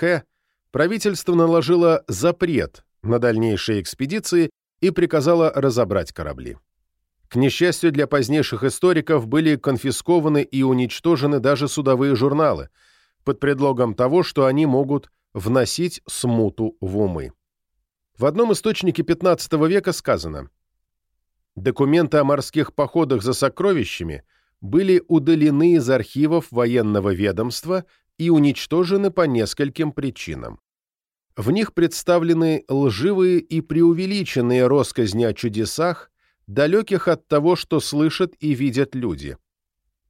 правительство наложило запрет на дальнейшие экспедиции и приказало разобрать корабли. К несчастью для позднейших историков были конфискованы и уничтожены даже судовые журналы под предлогом того, что они могут вносить смуту в умы. В одном источнике XV века сказано «Документы о морских походах за сокровищами были удалены из архивов военного ведомства и уничтожены по нескольким причинам. В них представлены лживые и преувеличенные россказни о чудесах, далеких от того, что слышат и видят люди.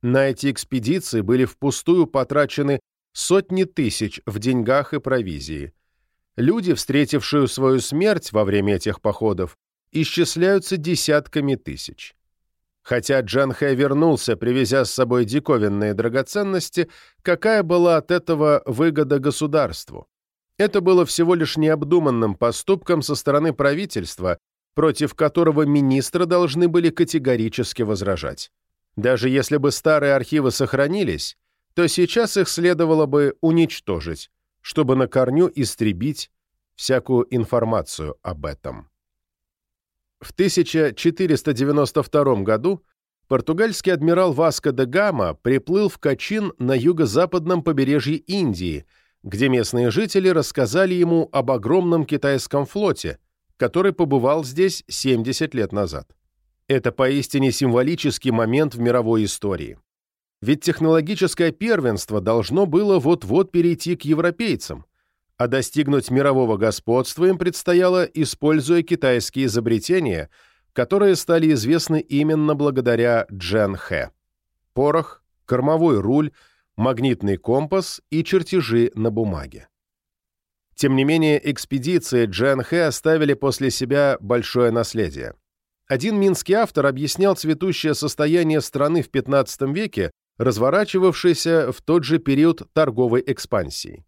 На эти экспедиции были впустую потрачены сотни тысяч в деньгах и провизии. Люди, встретившие свою смерть во время этих походов, исчисляются десятками тысяч. Хотя Джан вернулся, привезя с собой диковинные драгоценности, какая была от этого выгода государству? Это было всего лишь необдуманным поступком со стороны правительства, против которого министры должны были категорически возражать. Даже если бы старые архивы сохранились, то сейчас их следовало бы уничтожить, чтобы на корню истребить всякую информацию об этом. В 1492 году португальский адмирал Васко де Гама приплыл в Качин на юго-западном побережье Индии, где местные жители рассказали ему об огромном китайском флоте, который побывал здесь 70 лет назад. Это поистине символический момент в мировой истории. Ведь технологическое первенство должно было вот-вот перейти к европейцам, а достигнуть мирового господства им предстояло, используя китайские изобретения, которые стали известны именно благодаря Джен Хэ. Порох, кормовой руль, магнитный компас и чертежи на бумаге. Тем не менее, экспедиции Джан Хэ оставили после себя большое наследие. Один минский автор объяснял цветущее состояние страны в XV веке, разворачивавшееся в тот же период торговой экспансии.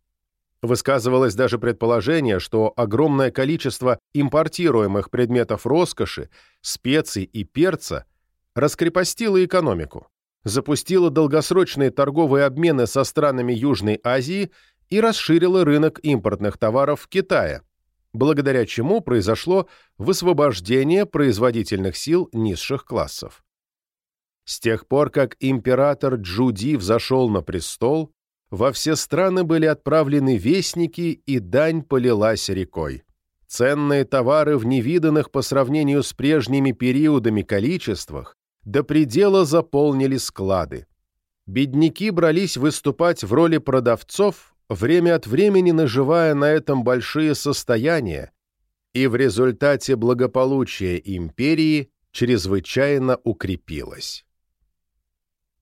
Высказывалось даже предположение, что огромное количество импортируемых предметов роскоши, специй и перца раскрепостило экономику, запустило долгосрочные торговые обмены со странами Южной Азии и расширила рынок импортных товаров в Китае, благодаря чему произошло высвобождение производительных сил низших классов. С тех пор, как император Джуди взошел на престол, во все страны были отправлены вестники, и дань полилась рекой. Ценные товары в невиданных по сравнению с прежними периодами количествах до предела заполнили склады. Бедняки брались выступать в роли продавцов, время от времени наживая на этом большие состояния, и в результате благополучие империи чрезвычайно укрепилось.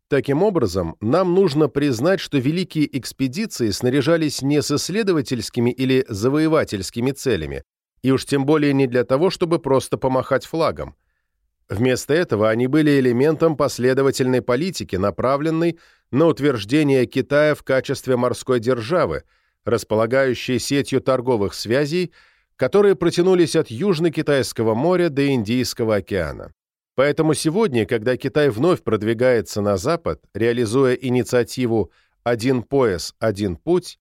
Таким образом, нам нужно признать, что великие экспедиции снаряжались не с исследовательскими или завоевательскими целями, и уж тем более не для того, чтобы просто помахать флагом. Вместо этого они были элементом последовательной политики, направленной на утверждение Китая в качестве морской державы, располагающей сетью торговых связей, которые протянулись от Южно-Китайского моря до Индийского океана. Поэтому сегодня, когда Китай вновь продвигается на запад, реализуя инициативу «Один пояс, один путь»,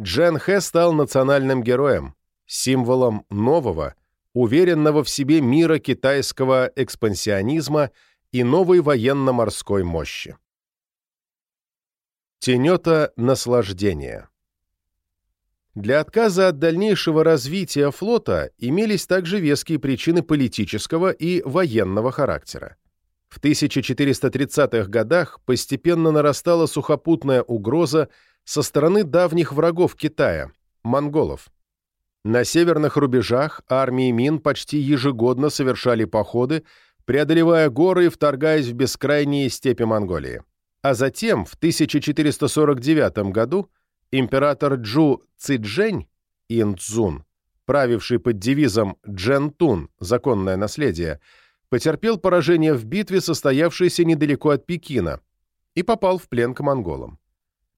Джен Хэ стал национальным героем, символом нового, уверенного в себе мира китайского экспансионизма и новой военно-морской мощи. Тенета наслаждения Для отказа от дальнейшего развития флота имелись также веские причины политического и военного характера. В 1430-х годах постепенно нарастала сухопутная угроза со стороны давних врагов Китая – монголов. На северных рубежах армии Мин почти ежегодно совершали походы, преодолевая горы и вторгаясь в бескрайние степи Монголии. А затем, в 1449 году, император Джу Цзинь Инцзун, правивший под девизом «Джентун» — законное наследие, потерпел поражение в битве, состоявшейся недалеко от Пекина, и попал в плен к монголам.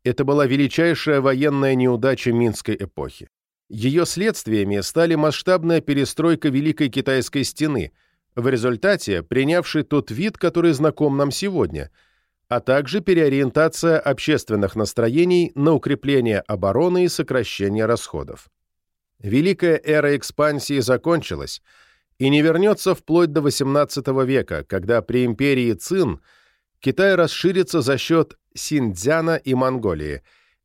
Это была величайшая военная неудача Минской эпохи. Ее следствиями стали масштабная перестройка Великой Китайской стены, в результате принявшей тот вид, который знаком нам сегодня, а также переориентация общественных настроений на укрепление обороны и сокращение расходов. Великая эра экспансии закончилась и не вернется вплоть до XVIII века, когда при империи Цин Китай расширится за счет Синьцзяна и Монголии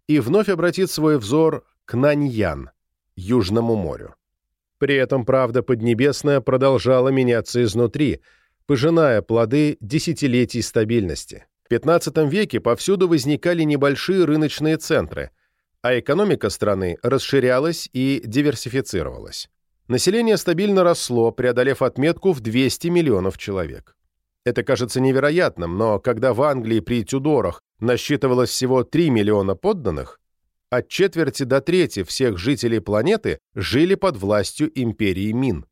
и вновь обратит свой взор к Наньян, Южному морю. При этом правда Поднебесная продолжала меняться изнутри, пожиная плоды десятилетий стабильности. В XV веке повсюду возникали небольшие рыночные центры, а экономика страны расширялась и диверсифицировалась. Население стабильно росло, преодолев отметку в 200 миллионов человек. Это кажется невероятным, но когда в Англии при Тюдорах насчитывалось всего 3 миллиона подданных, от четверти до трети всех жителей планеты жили под властью империи Мин.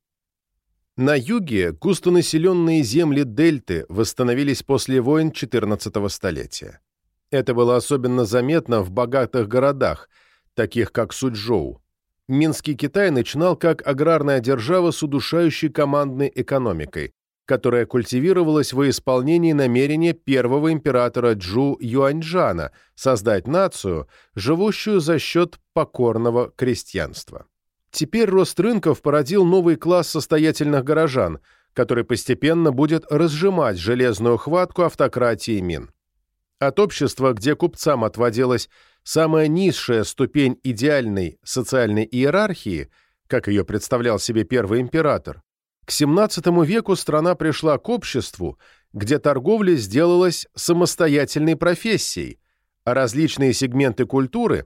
На юге густонаселенные земли Дельты восстановились после войн XIV столетия. Это было особенно заметно в богатых городах, таких как Суджоу. Минский Китай начинал как аграрная держава с удушающей командной экономикой, которая культивировалась во исполнении намерения первого императора Джу Юаньжана создать нацию, живущую за счет покорного крестьянства. Теперь рост рынков породил новый класс состоятельных горожан, который постепенно будет разжимать железную хватку автократии Мин. От общества, где купцам отводилась самая низшая ступень идеальной социальной иерархии, как ее представлял себе первый император, к XVII веку страна пришла к обществу, где торговля сделалась самостоятельной профессией, а различные сегменты культуры,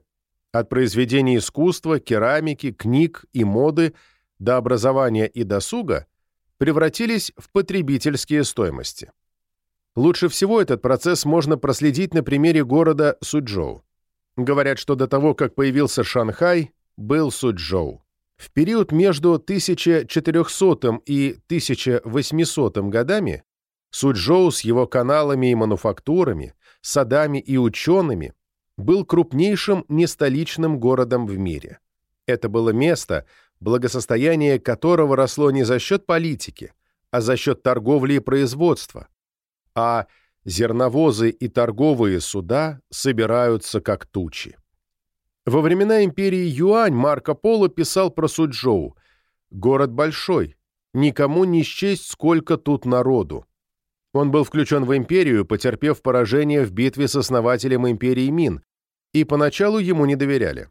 от произведений искусства, керамики, книг и моды до образования и досуга, превратились в потребительские стоимости. Лучше всего этот процесс можно проследить на примере города Суджоу. Говорят, что до того, как появился Шанхай, был Суджоу. В период между 1400 и 1800 годами Суджоу с его каналами и мануфактурами, садами и учеными был крупнейшим нестоличным городом в мире. Это было место, благосостояние которого росло не за счет политики, а за счет торговли и производства, а зерновозы и торговые суда собираются как тучи. Во времена империи Юань Марко Поло писал про Суджоу. «Город большой, никому не счесть, сколько тут народу». Он был включен в империю, потерпев поражение в битве с основателем империи Мин, и поначалу ему не доверяли.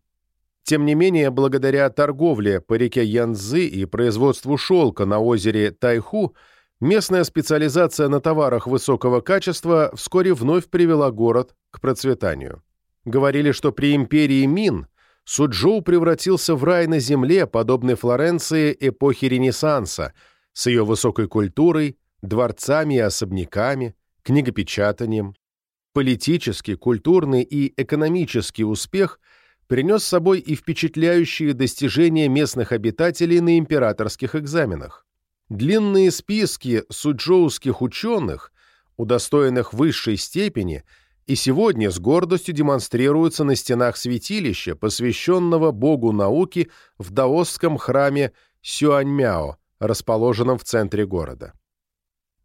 Тем не менее, благодаря торговле по реке Янцзы и производству шелка на озере Тайху, местная специализация на товарах высокого качества вскоре вновь привела город к процветанию. Говорили, что при империи Мин Суджоу превратился в рай на земле, подобный Флоренции эпохи Ренессанса, с ее высокой культурой, дворцами и особняками, книгопечатанием. Политический, культурный и экономический успех принес с собой и впечатляющие достижения местных обитателей на императорских экзаменах. Длинные списки суджоуских ученых, удостоенных высшей степени – и сегодня с гордостью демонстрируются на стенах святилища, посвященного богу науки в даосском храме Сюаньмяо, расположенном в центре города.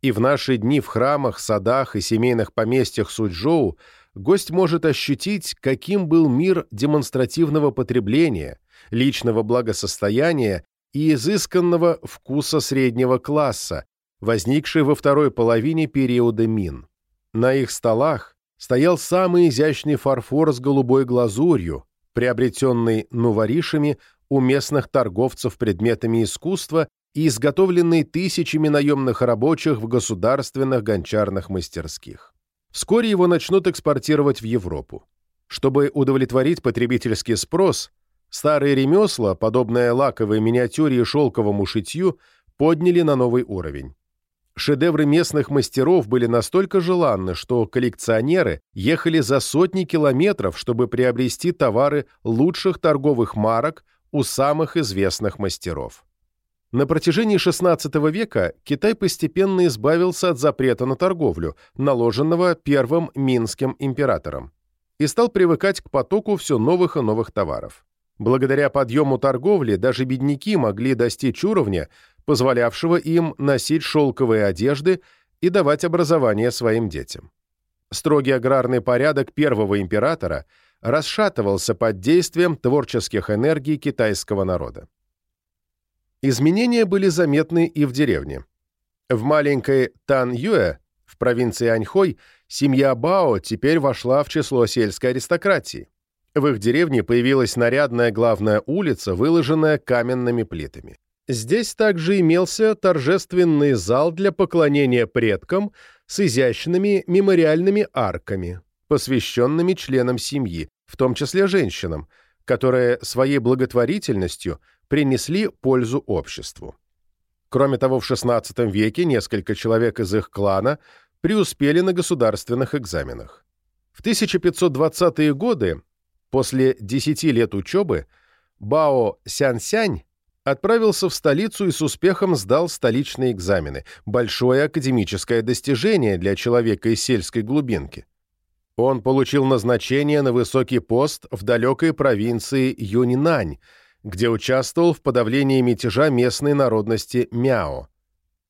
И в наши дни в храмах, садах и семейных поместьях Суджоу гость может ощутить, каким был мир демонстративного потребления, личного благосостояния и изысканного вкуса среднего класса, возникший во второй половине периода Мин. На их столах стоял самый изящный фарфор с голубой глазурью, приобретенный нуворишами у местных торговцев предметами искусства и изготовленный тысячами наемных рабочих в государственных гончарных мастерских. Вскоре его начнут экспортировать в Европу. Чтобы удовлетворить потребительский спрос, старые ремесла, подобные лаковой миниатюре и шелковому шитью, подняли на новый уровень. Шедевры местных мастеров были настолько желанны, что коллекционеры ехали за сотни километров, чтобы приобрести товары лучших торговых марок у самых известных мастеров. На протяжении XVI века Китай постепенно избавился от запрета на торговлю, наложенного первым Минским императором, и стал привыкать к потоку все новых и новых товаров. Благодаря подъему торговли даже бедняки могли достичь уровня, позволявшего им носить шелковые одежды и давать образование своим детям. Строгий аграрный порядок первого императора расшатывался под действием творческих энергий китайского народа. Изменения были заметны и в деревне. В маленькой Тан-Юэ, в провинции Аньхой, семья Бао теперь вошла в число сельской аристократии. В их деревне появилась нарядная главная улица, выложенная каменными плитами. Здесь также имелся торжественный зал для поклонения предкам с изящными мемориальными арками, посвященными членам семьи, в том числе женщинам, которые своей благотворительностью принесли пользу обществу. Кроме того, в XVI веке несколько человек из их клана преуспели на государственных экзаменах. В 1520-е годы После десяти лет учебы Бао Сянсянь отправился в столицу и с успехом сдал столичные экзамены. Большое академическое достижение для человека из сельской глубинки. Он получил назначение на высокий пост в далекой провинции Юньнань, где участвовал в подавлении мятежа местной народности Мяо.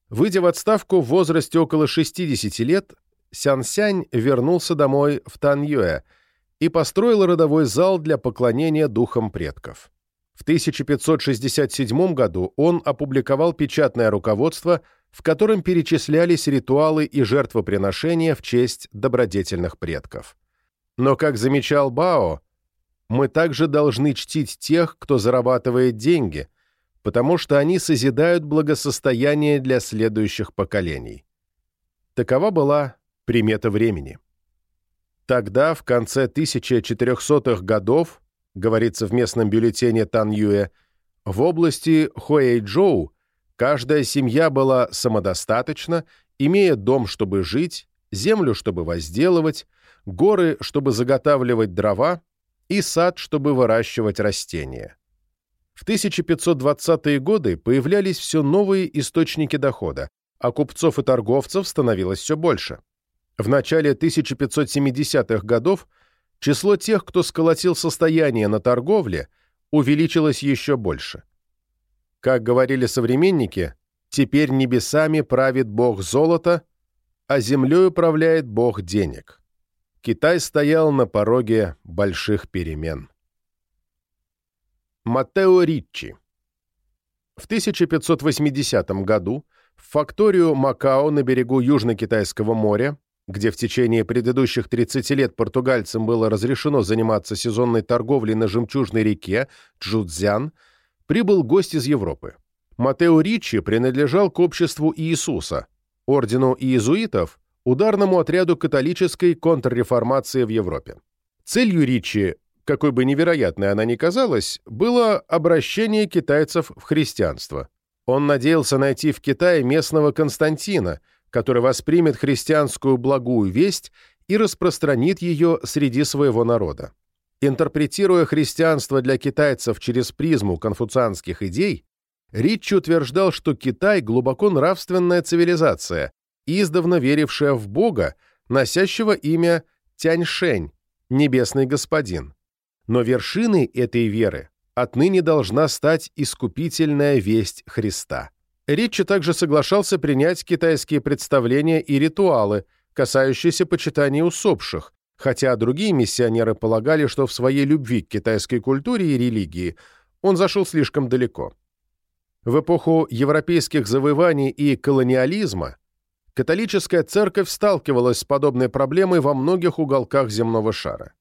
Выйдя в отставку в возрасте около 60 лет, Сянсянь вернулся домой в Таньюэ – и построил родовой зал для поклонения духам предков. В 1567 году он опубликовал печатное руководство, в котором перечислялись ритуалы и жертвоприношения в честь добродетельных предков. Но, как замечал Бао, мы также должны чтить тех, кто зарабатывает деньги, потому что они созидают благосостояние для следующих поколений. Такова была примета времени. Тогда, в конце 1400-х годов, говорится в местном бюллетене Таньюэ, в области Хуэйчжоу каждая семья была самодостаточна, имея дом, чтобы жить, землю, чтобы возделывать, горы, чтобы заготавливать дрова, и сад, чтобы выращивать растения. В 1520-е годы появлялись все новые источники дохода, а купцов и торговцев становилось все больше. В начале 1570-х годов число тех, кто сколотил состояние на торговле, увеличилось еще больше. Как говорили современники, теперь небесами правит бог золота, а землей управляет бог денег. Китай стоял на пороге больших перемен. Маттео Риччи В 1580 году в факторию Макао на берегу Южно-Китайского моря где в течение предыдущих 30 лет португальцам было разрешено заниматься сезонной торговлей на жемчужной реке Джудзян, прибыл гость из Европы. Матео Риччи принадлежал к обществу Иисуса, ордену иезуитов, ударному отряду католической контрреформации в Европе. Целью Риччи, какой бы невероятной она ни казалась, было обращение китайцев в христианство. Он надеялся найти в Китае местного Константина – который воспримет христианскую благую весть и распространит ее среди своего народа. Интерпретируя христианство для китайцев через призму конфуцианских идей, Ричи утверждал, что Китай глубоко нравственная цивилизация, издавна верившая в Бога, носящего имя Тяньшень, небесный господин. Но вершиной этой веры отныне должна стать искупительная весть Христа. Ричи также соглашался принять китайские представления и ритуалы, касающиеся почитания усопших, хотя другие миссионеры полагали, что в своей любви к китайской культуре и религии он зашел слишком далеко. В эпоху европейских завоеваний и колониализма католическая церковь сталкивалась с подобной проблемой во многих уголках земного шара.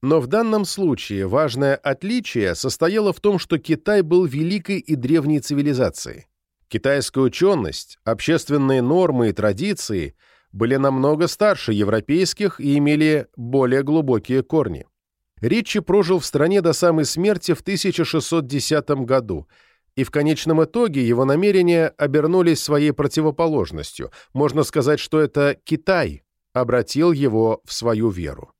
Но в данном случае важное отличие состояло в том, что Китай был великой и древней цивилизацией. Китайская ученость, общественные нормы и традиции были намного старше европейских и имели более глубокие корни. Ричи прожил в стране до самой смерти в 1610 году, и в конечном итоге его намерения обернулись своей противоположностью. Можно сказать, что это Китай обратил его в свою веру.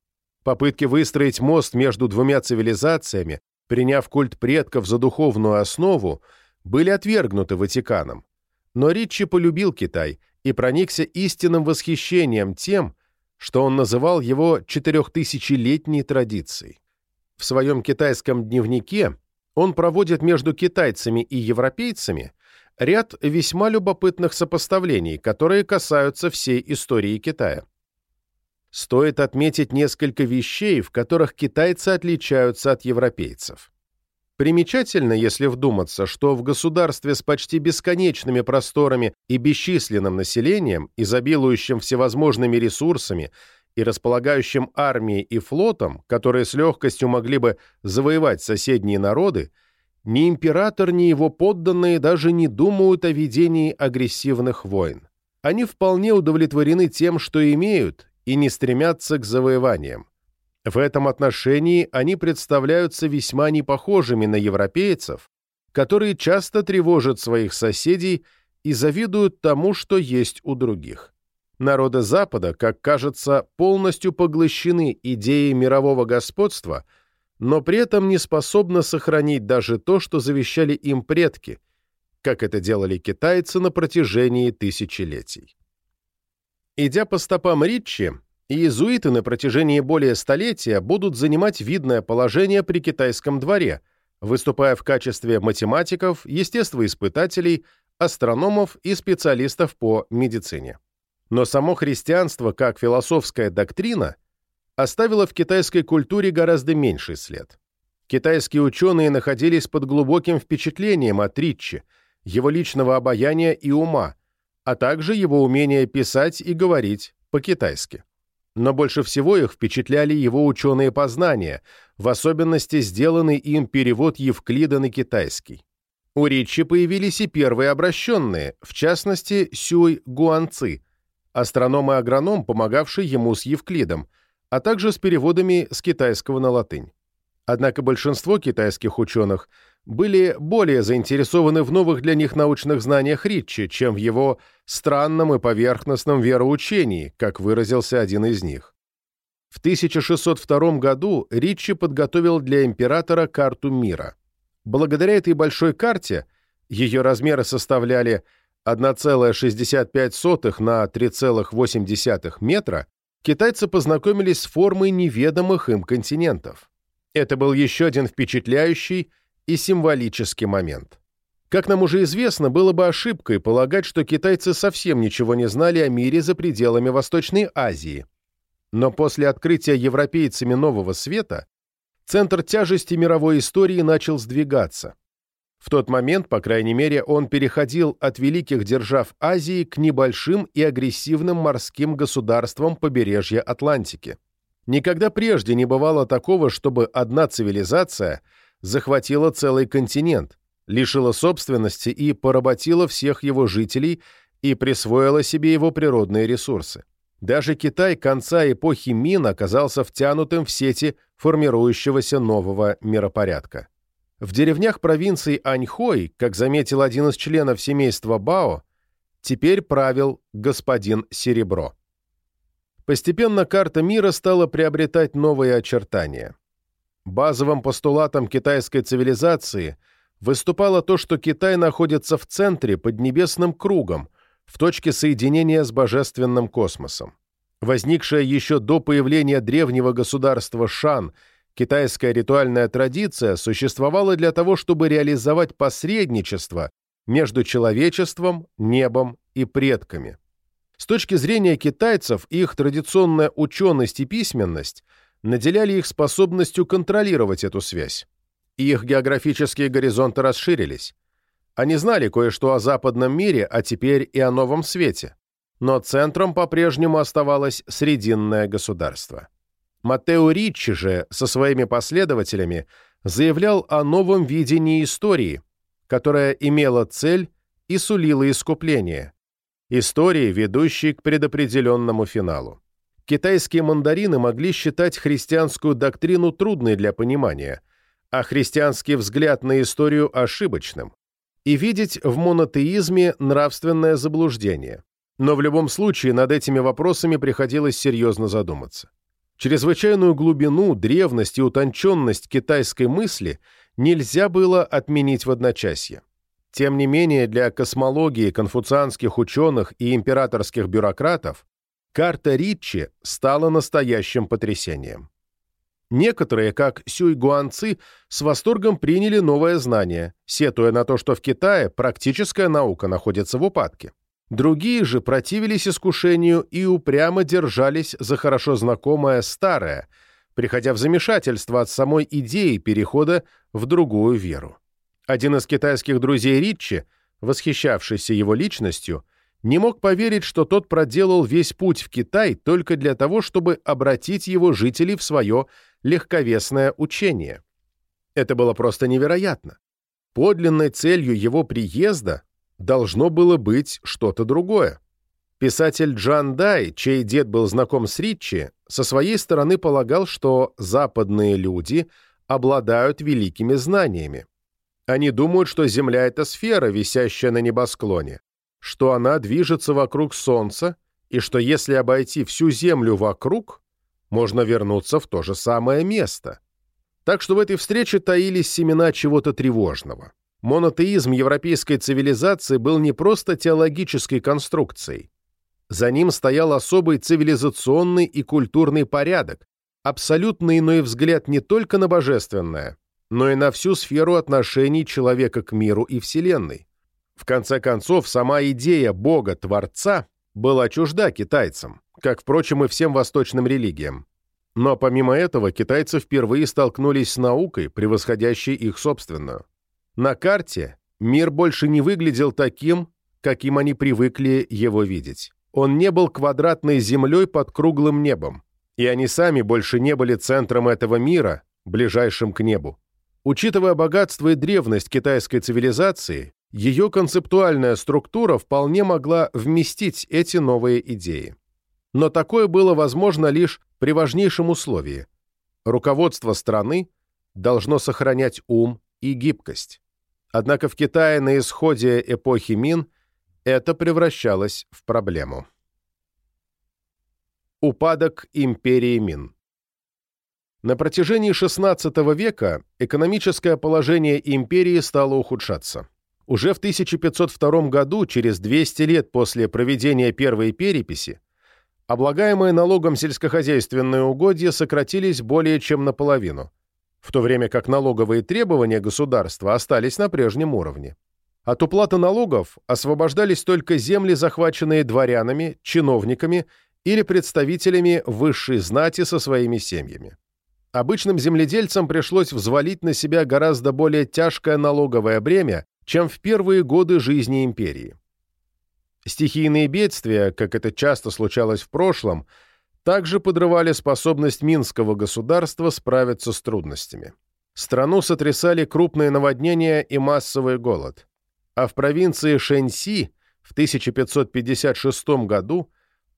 Попытки выстроить мост между двумя цивилизациями, приняв культ предков за духовную основу, были отвергнуты Ватиканом. Но Риччи полюбил Китай и проникся истинным восхищением тем, что он называл его четырехтысячелетней традицией. В своем китайском дневнике он проводит между китайцами и европейцами ряд весьма любопытных сопоставлений, которые касаются всей истории Китая. Стоит отметить несколько вещей, в которых китайцы отличаются от европейцев. Примечательно, если вдуматься, что в государстве с почти бесконечными просторами и бесчисленным населением, изобилующим всевозможными ресурсами и располагающим армией и флотом, которые с легкостью могли бы завоевать соседние народы, ни император, ни его подданные даже не думают о ведении агрессивных войн. Они вполне удовлетворены тем, что имеют, и не стремятся к завоеваниям. В этом отношении они представляются весьма непохожими на европейцев, которые часто тревожат своих соседей и завидуют тому, что есть у других. Народы Запада, как кажется, полностью поглощены идеей мирового господства, но при этом не способны сохранить даже то, что завещали им предки, как это делали китайцы на протяжении тысячелетий. Идя по стопам Риччи, иезуиты на протяжении более столетия будут занимать видное положение при китайском дворе, выступая в качестве математиков, естествоиспытателей, астрономов и специалистов по медицине. Но само христианство, как философская доктрина, оставило в китайской культуре гораздо меньший след. Китайские ученые находились под глубоким впечатлением от Риччи, его личного обаяния и ума, а также его умение писать и говорить по-китайски. Но больше всего их впечатляли его ученые познания, в особенности сделанный им перевод Евклида на китайский. У Ричи появились и первые обращенные, в частности, Сюй Гуанци, астроном и агроном, помогавший ему с Евклидом, а также с переводами с китайского на латынь. Однако большинство китайских ученых были более заинтересованы в новых для них научных знаниях Риччи, чем в его странном и поверхностном вероучении, как выразился один из них. В 1602 году Риччи подготовил для императора карту мира. Благодаря этой большой карте, ее размеры составляли 1,65 на 3,8 метра, китайцы познакомились с формой неведомых им континентов. Это был еще один впечатляющий и символический момент. Как нам уже известно, было бы ошибкой полагать, что китайцы совсем ничего не знали о мире за пределами Восточной Азии. Но после открытия европейцами Нового Света центр тяжести мировой истории начал сдвигаться. В тот момент, по крайней мере, он переходил от великих держав Азии к небольшим и агрессивным морским государствам побережья Атлантики. Никогда прежде не бывало такого, чтобы одна цивилизация захватила целый континент, лишила собственности и поработила всех его жителей и присвоила себе его природные ресурсы. Даже Китай конца эпохи Мин оказался втянутым в сети формирующегося нового миропорядка. В деревнях провинции Аньхой, как заметил один из членов семейства Бао, теперь правил господин Серебро. Постепенно карта мира стала приобретать новые очертания. Базовым постулатом китайской цивилизации выступало то, что Китай находится в центре под небесным кругом, в точке соединения с божественным космосом. Возникшая еще до появления древнего государства Шан китайская ритуальная традиция существовала для того, чтобы реализовать посредничество между человечеством, небом и предками. С точки зрения китайцев, их традиционная ученость и письменность наделяли их способностью контролировать эту связь. Их географические горизонты расширились. Они знали кое-что о западном мире, а теперь и о новом свете. Но центром по-прежнему оставалось Срединное государство. Маттео Риччи же со своими последователями заявлял о новом видении истории, которая имела цель и сулила искупление, истории, ведущей к предопределенному финалу. Китайские мандарины могли считать христианскую доктрину трудной для понимания, а христианский взгляд на историю ошибочным, и видеть в монотеизме нравственное заблуждение. Но в любом случае над этими вопросами приходилось серьезно задуматься. Чрезвычайную глубину, древность и утонченность китайской мысли нельзя было отменить в одночасье. Тем не менее, для космологии конфуцианских ученых и императорских бюрократов карта Риччи стала настоящим потрясением. Некоторые, как Сюй Гуанци, с восторгом приняли новое знание, сетуя на то, что в Китае практическая наука находится в упадке. Другие же противились искушению и упрямо держались за хорошо знакомое старое, приходя в замешательство от самой идеи перехода в другую веру. Один из китайских друзей Риччи, восхищавшийся его личностью, не мог поверить, что тот проделал весь путь в Китай только для того, чтобы обратить его жителей в свое легковесное учение. Это было просто невероятно. Подлинной целью его приезда должно было быть что-то другое. Писатель Джан Дай, чей дед был знаком с Риччи, со своей стороны полагал, что западные люди обладают великими знаниями. Они думают, что Земля — это сфера, висящая на небосклоне, что она движется вокруг Солнца, и что если обойти всю Землю вокруг, можно вернуться в то же самое место. Так что в этой встрече таились семена чего-то тревожного. Монотеизм европейской цивилизации был не просто теологической конструкцией. За ним стоял особый цивилизационный и культурный порядок, абсолютно иной взгляд не только на божественное, но и на всю сферу отношений человека к миру и Вселенной. В конце концов, сама идея Бога-творца была чужда китайцам, как, впрочем, и всем восточным религиям. Но помимо этого, китайцы впервые столкнулись с наукой, превосходящей их собственную. На карте мир больше не выглядел таким, каким они привыкли его видеть. Он не был квадратной землей под круглым небом, и они сами больше не были центром этого мира, ближайшим к небу. Учитывая богатство и древность китайской цивилизации, ее концептуальная структура вполне могла вместить эти новые идеи. Но такое было возможно лишь при важнейшем условии. Руководство страны должно сохранять ум и гибкость. Однако в Китае на исходе эпохи Мин это превращалось в проблему. Упадок империи Мин На протяжении XVI века экономическое положение империи стало ухудшаться. Уже в 1502 году, через 200 лет после проведения первой переписи, облагаемые налогом сельскохозяйственные угодья сократились более чем наполовину, в то время как налоговые требования государства остались на прежнем уровне. От уплаты налогов освобождались только земли, захваченные дворянами, чиновниками или представителями высшей знати со своими семьями. Обычным земледельцам пришлось взвалить на себя гораздо более тяжкое налоговое бремя, чем в первые годы жизни империи. Стихийные бедствия, как это часто случалось в прошлом, также подрывали способность Минского государства справиться с трудностями. Страну сотрясали крупные наводнения и массовый голод. А в провинции Шэньси в 1556 году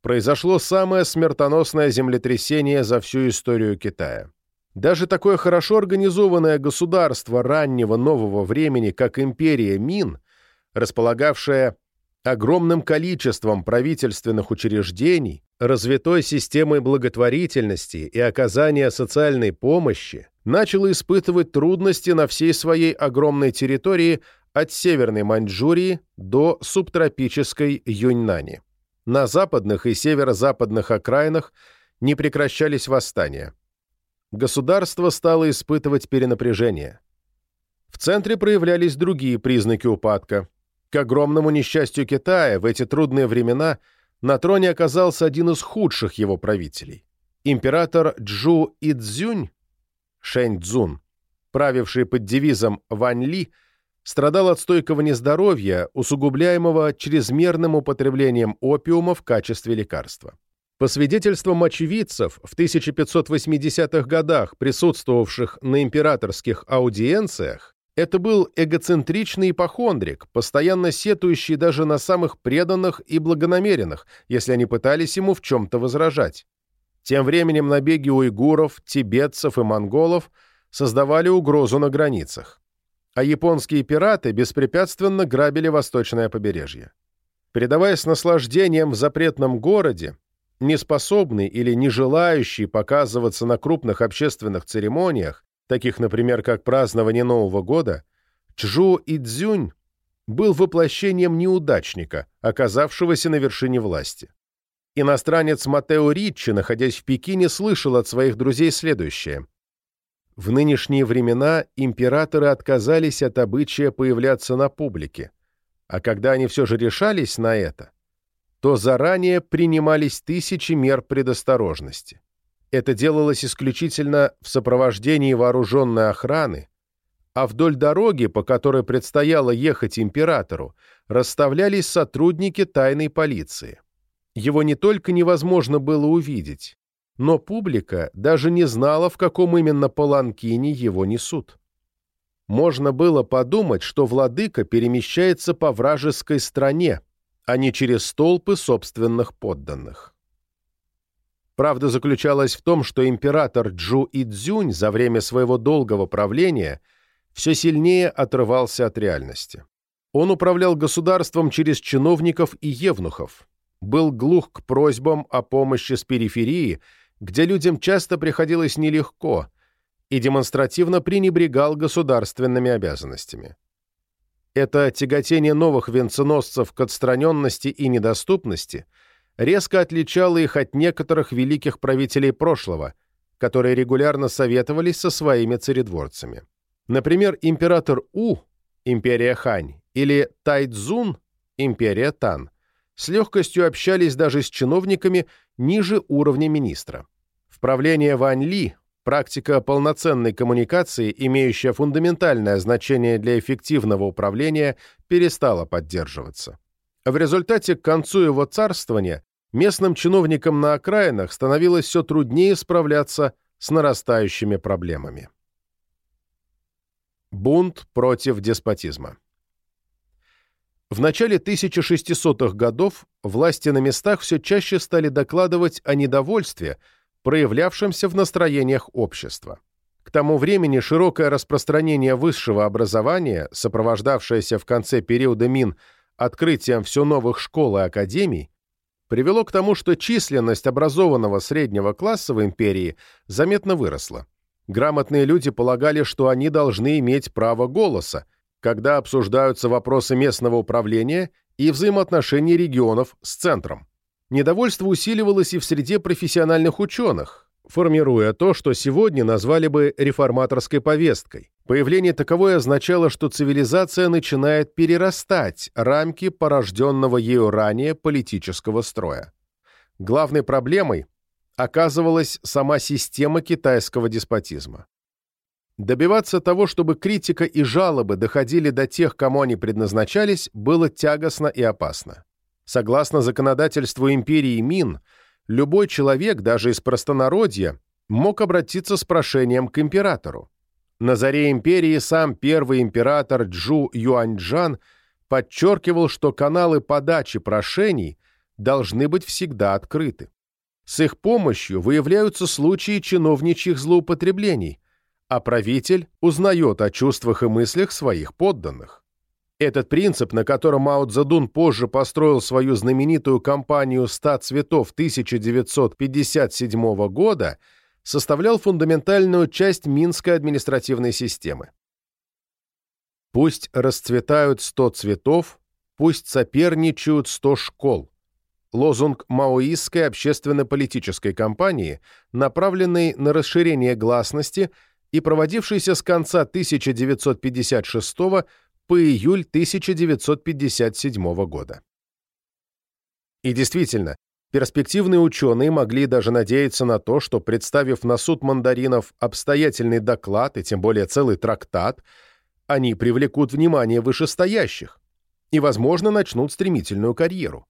произошло самое смертоносное землетрясение за всю историю Китая. Даже такое хорошо организованное государство раннего нового времени, как империя Мин, располагавшая огромным количеством правительственных учреждений, развитой системой благотворительности и оказания социальной помощи, начало испытывать трудности на всей своей огромной территории от Северной Маньчжурии до субтропической Юньнани. На западных и северо-западных окраинах не прекращались восстания государство стало испытывать перенапряжение. В центре проявлялись другие признаки упадка. К огромному несчастью Китая в эти трудные времена на троне оказался один из худших его правителей. Император Джу Идзюнь, Шэнь Цзун, правивший под девизом Вань Ли, страдал от стойкого нездоровья, усугубляемого чрезмерным употреблением опиума в качестве лекарства. По свидетельствам очевидцев, в 1580-х годах, присутствовавших на императорских аудиенциях, это был эгоцентричный ипохондрик, постоянно сетующий даже на самых преданных и благонамеренных, если они пытались ему в чем-то возражать. Тем временем набеги уйгуров, тибетцев и монголов создавали угрозу на границах. А японские пираты беспрепятственно грабили восточное побережье. Передаваясь наслаждением в запретном городе, неспособный или не желающий показываться на крупных общественных церемониях, таких, например, как празднование Нового года, Чжу Идзюнь был воплощением неудачника, оказавшегося на вершине власти. Иностранец Матео Риччи, находясь в Пекине, слышал от своих друзей следующее. В нынешние времена императоры отказались от обычая появляться на публике, а когда они все же решались на это, то заранее принимались тысячи мер предосторожности. Это делалось исключительно в сопровождении вооруженной охраны, а вдоль дороги, по которой предстояло ехать императору, расставлялись сотрудники тайной полиции. Его не только невозможно было увидеть, но публика даже не знала, в каком именно паланкине его несут. Можно было подумать, что владыка перемещается по вражеской стране, а не через толпы собственных подданных. Правда заключалась в том, что император Джу Идзюнь за время своего долгого правления все сильнее отрывался от реальности. Он управлял государством через чиновников и евнухов, был глух к просьбам о помощи с периферии, где людям часто приходилось нелегко, и демонстративно пренебрегал государственными обязанностями. Это тяготение новых венценосцев к отстраненности и недоступности резко отличало их от некоторых великих правителей прошлого, которые регулярно советовались со своими царедворцами. Например, император У, империя Хань, или Тайцзун, империя Тан, с легкостью общались даже с чиновниками ниже уровня министра. В правлении Вань Ли практика полноценной коммуникации, имеющая фундаментальное значение для эффективного управления, перестала поддерживаться. В результате к концу его царствования местным чиновникам на окраинах становилось все труднее справляться с нарастающими проблемами. Бунт против деспотизма в начале 1600-х годов власти на местах все чаще стали докладывать о недовольстве, проявлявшемся в настроениях общества. К тому времени широкое распространение высшего образования, сопровождавшееся в конце периода Мин открытием все новых школ и академий, привело к тому, что численность образованного среднего класса в империи заметно выросла. Грамотные люди полагали, что они должны иметь право голоса, когда обсуждаются вопросы местного управления и взаимоотношений регионов с центром. Недовольство усиливалось и в среде профессиональных ученых, формируя то, что сегодня назвали бы реформаторской повесткой. Появление таковой означало, что цивилизация начинает перерастать рамки порожденного ею ранее политического строя. Главной проблемой оказывалась сама система китайского деспотизма. Добиваться того, чтобы критика и жалобы доходили до тех, кому они предназначались, было тягостно и опасно. Согласно законодательству империи Мин, любой человек, даже из простонародья, мог обратиться с прошением к императору. На заре империи сам первый император Джу Юаньчжан подчеркивал, что каналы подачи прошений должны быть всегда открыты. С их помощью выявляются случаи чиновничьих злоупотреблений – а правитель узнает о чувствах и мыслях своих подданных. Этот принцип, на котором Мао Цзэдун позже построил свою знаменитую кампанию «100 цветов» 1957 года, составлял фундаментальную часть Минской административной системы. «Пусть расцветают 100 цветов, пусть соперничают 100 школ» лозунг маоистской общественно-политической кампании, направленный на расширение гласности – и проводившийся с конца 1956 по июль 1957 года. И действительно, перспективные ученые могли даже надеяться на то, что, представив на суд мандаринов обстоятельный доклад и тем более целый трактат, они привлекут внимание вышестоящих и, возможно, начнут стремительную карьеру.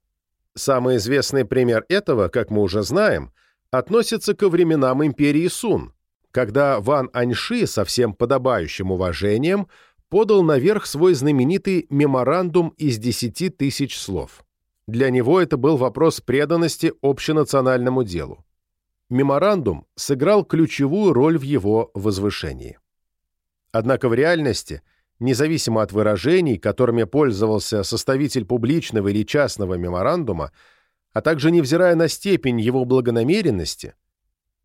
Самый известный пример этого, как мы уже знаем, относится ко временам империи Сун, когда Ван Аньши со всем подобающим уважением подал наверх свой знаменитый меморандум из десяти тысяч слов. Для него это был вопрос преданности общенациональному делу. Меморандум сыграл ключевую роль в его возвышении. Однако в реальности, независимо от выражений, которыми пользовался составитель публичного или частного меморандума, а также невзирая на степень его благонамеренности –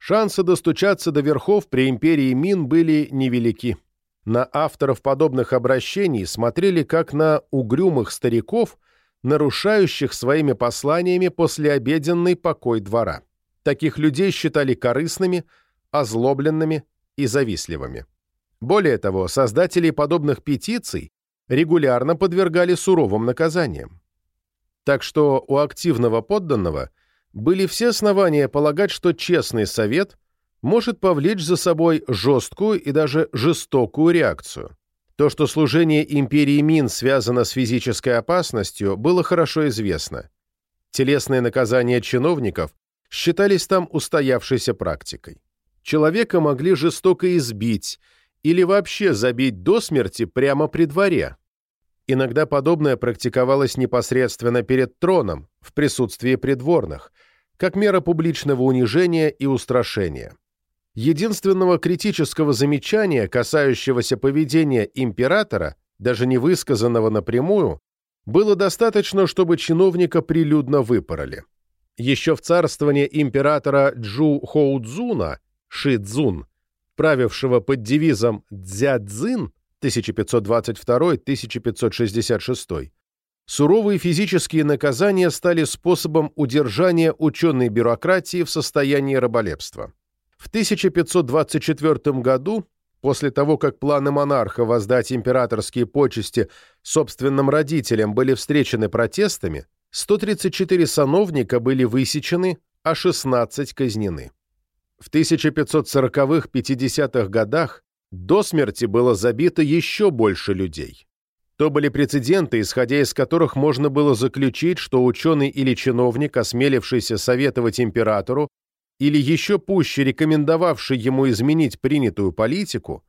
Шансы достучаться до верхов при империи Мин были невелики. На авторов подобных обращений смотрели как на угрюмых стариков, нарушающих своими посланиями послеобеденный покой двора. Таких людей считали корыстными, озлобленными и завистливыми. Более того, создателей подобных петиций регулярно подвергали суровым наказаниям. Так что у активного подданного были все основания полагать, что честный совет может повлечь за собой жесткую и даже жестокую реакцию. То, что служение империи Мин связано с физической опасностью, было хорошо известно. Телесные наказания чиновников считались там устоявшейся практикой. Человека могли жестоко избить или вообще забить до смерти прямо при дворе. Иногда подобное практиковалось непосредственно перед троном, в присутствии придворных, как мера публичного унижения и устрашения. Единственного критического замечания, касающегося поведения императора, даже не высказанного напрямую, было достаточно, чтобы чиновника прилюдно выпороли. Еще в царствование императора Джу Хоудзуна, Шидзун, правившего под девизом «Дзядзин» 1522-1566, суровые физические наказания стали способом удержания ученой бюрократии в состоянии раболепства. В 1524 году, после того, как планы монарха воздать императорские почести собственным родителям были встречены протестами, 134 сановника были высечены, а 16 казнены. В 1540-50-х годах до смерти было забито еще больше людей. То были прецеденты, исходя из которых можно было заключить, что ученый или чиновник, осмелившийся советовать императору, или еще пуще рекомендовавший ему изменить принятую политику,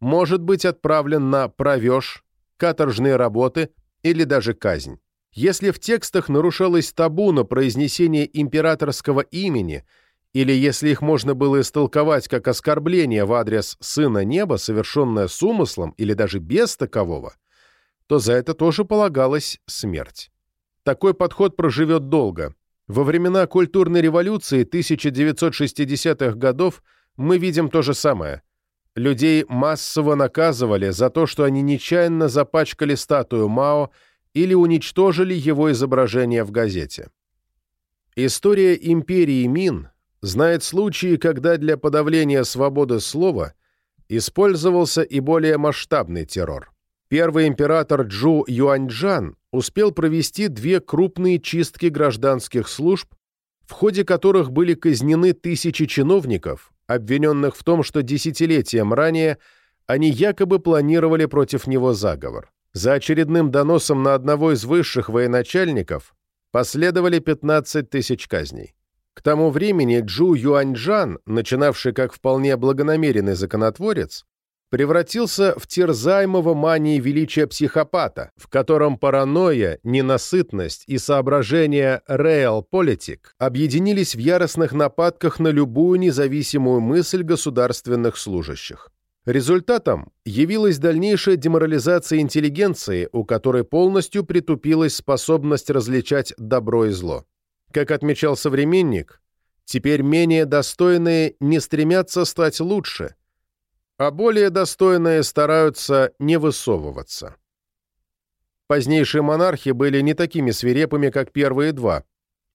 может быть отправлен на провеж, каторжные работы или даже казнь. Если в текстах нарушалось табу на произнесение императорского имени, или если их можно было истолковать как оскорбление в адрес Сына Неба, совершенное с умыслом или даже без такового, то за это тоже полагалась смерть. Такой подход проживет долго, во времена культурной революции 1960-х годов мы видим то же самое. Людей массово наказывали за то, что они нечаянно запачкали статую Мао или уничтожили его изображение в газете. История империи Мин знает случаи, когда для подавления свободы слова использовался и более масштабный террор. Первый император Джу Юаньчжан успел провести две крупные чистки гражданских служб, в ходе которых были казнены тысячи чиновников, обвиненных в том, что десятилетием ранее они якобы планировали против него заговор. За очередным доносом на одного из высших военачальников последовали 15 тысяч казней. К тому времени Джу Юаньчжан, начинавший как вполне благонамеренный законотворец, превратился в терзаемого мании величия психопата, в котором паранойя, ненасытность и соображения realpolitik объединились в яростных нападках на любую независимую мысль государственных служащих. Результатом явилась дальнейшая деморализация интеллигенции, у которой полностью притупилась способность различать добро и зло. Как отмечал современник, теперь менее достойные не стремятся стать лучше – а более достойные стараются не высовываться. Позднейшие монархи были не такими свирепыми, как первые два,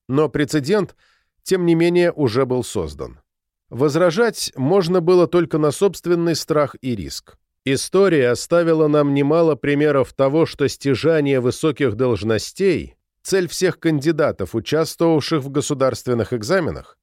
но прецедент, тем не менее, уже был создан. Возражать можно было только на собственный страх и риск. История оставила нам немало примеров того, что стяжание высоких должностей, цель всех кандидатов, участвовавших в государственных экзаменах,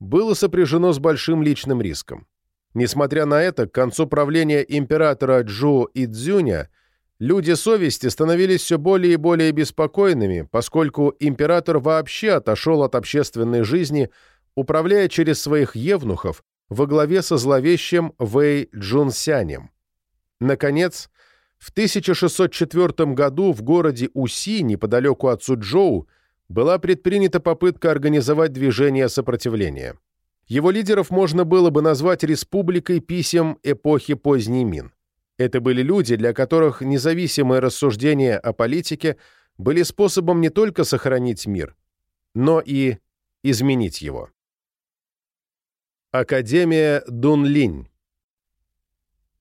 было сопряжено с большим личным риском. Несмотря на это, к концу правления императора Джу Идзюня люди совести становились все более и более беспокойными, поскольку император вообще отошел от общественной жизни, управляя через своих евнухов во главе со зловещим Вэй Джунсянем. Наконец, в 1604 году в городе Уси, неподалеку от Суджоу, была предпринята попытка организовать движение сопротивления. Его лидеров можно было бы назвать республикой писем эпохи поздней Мин. Это были люди, для которых независимые рассуждения о политике были способом не только сохранить мир, но и изменить его. Академия Дунлинь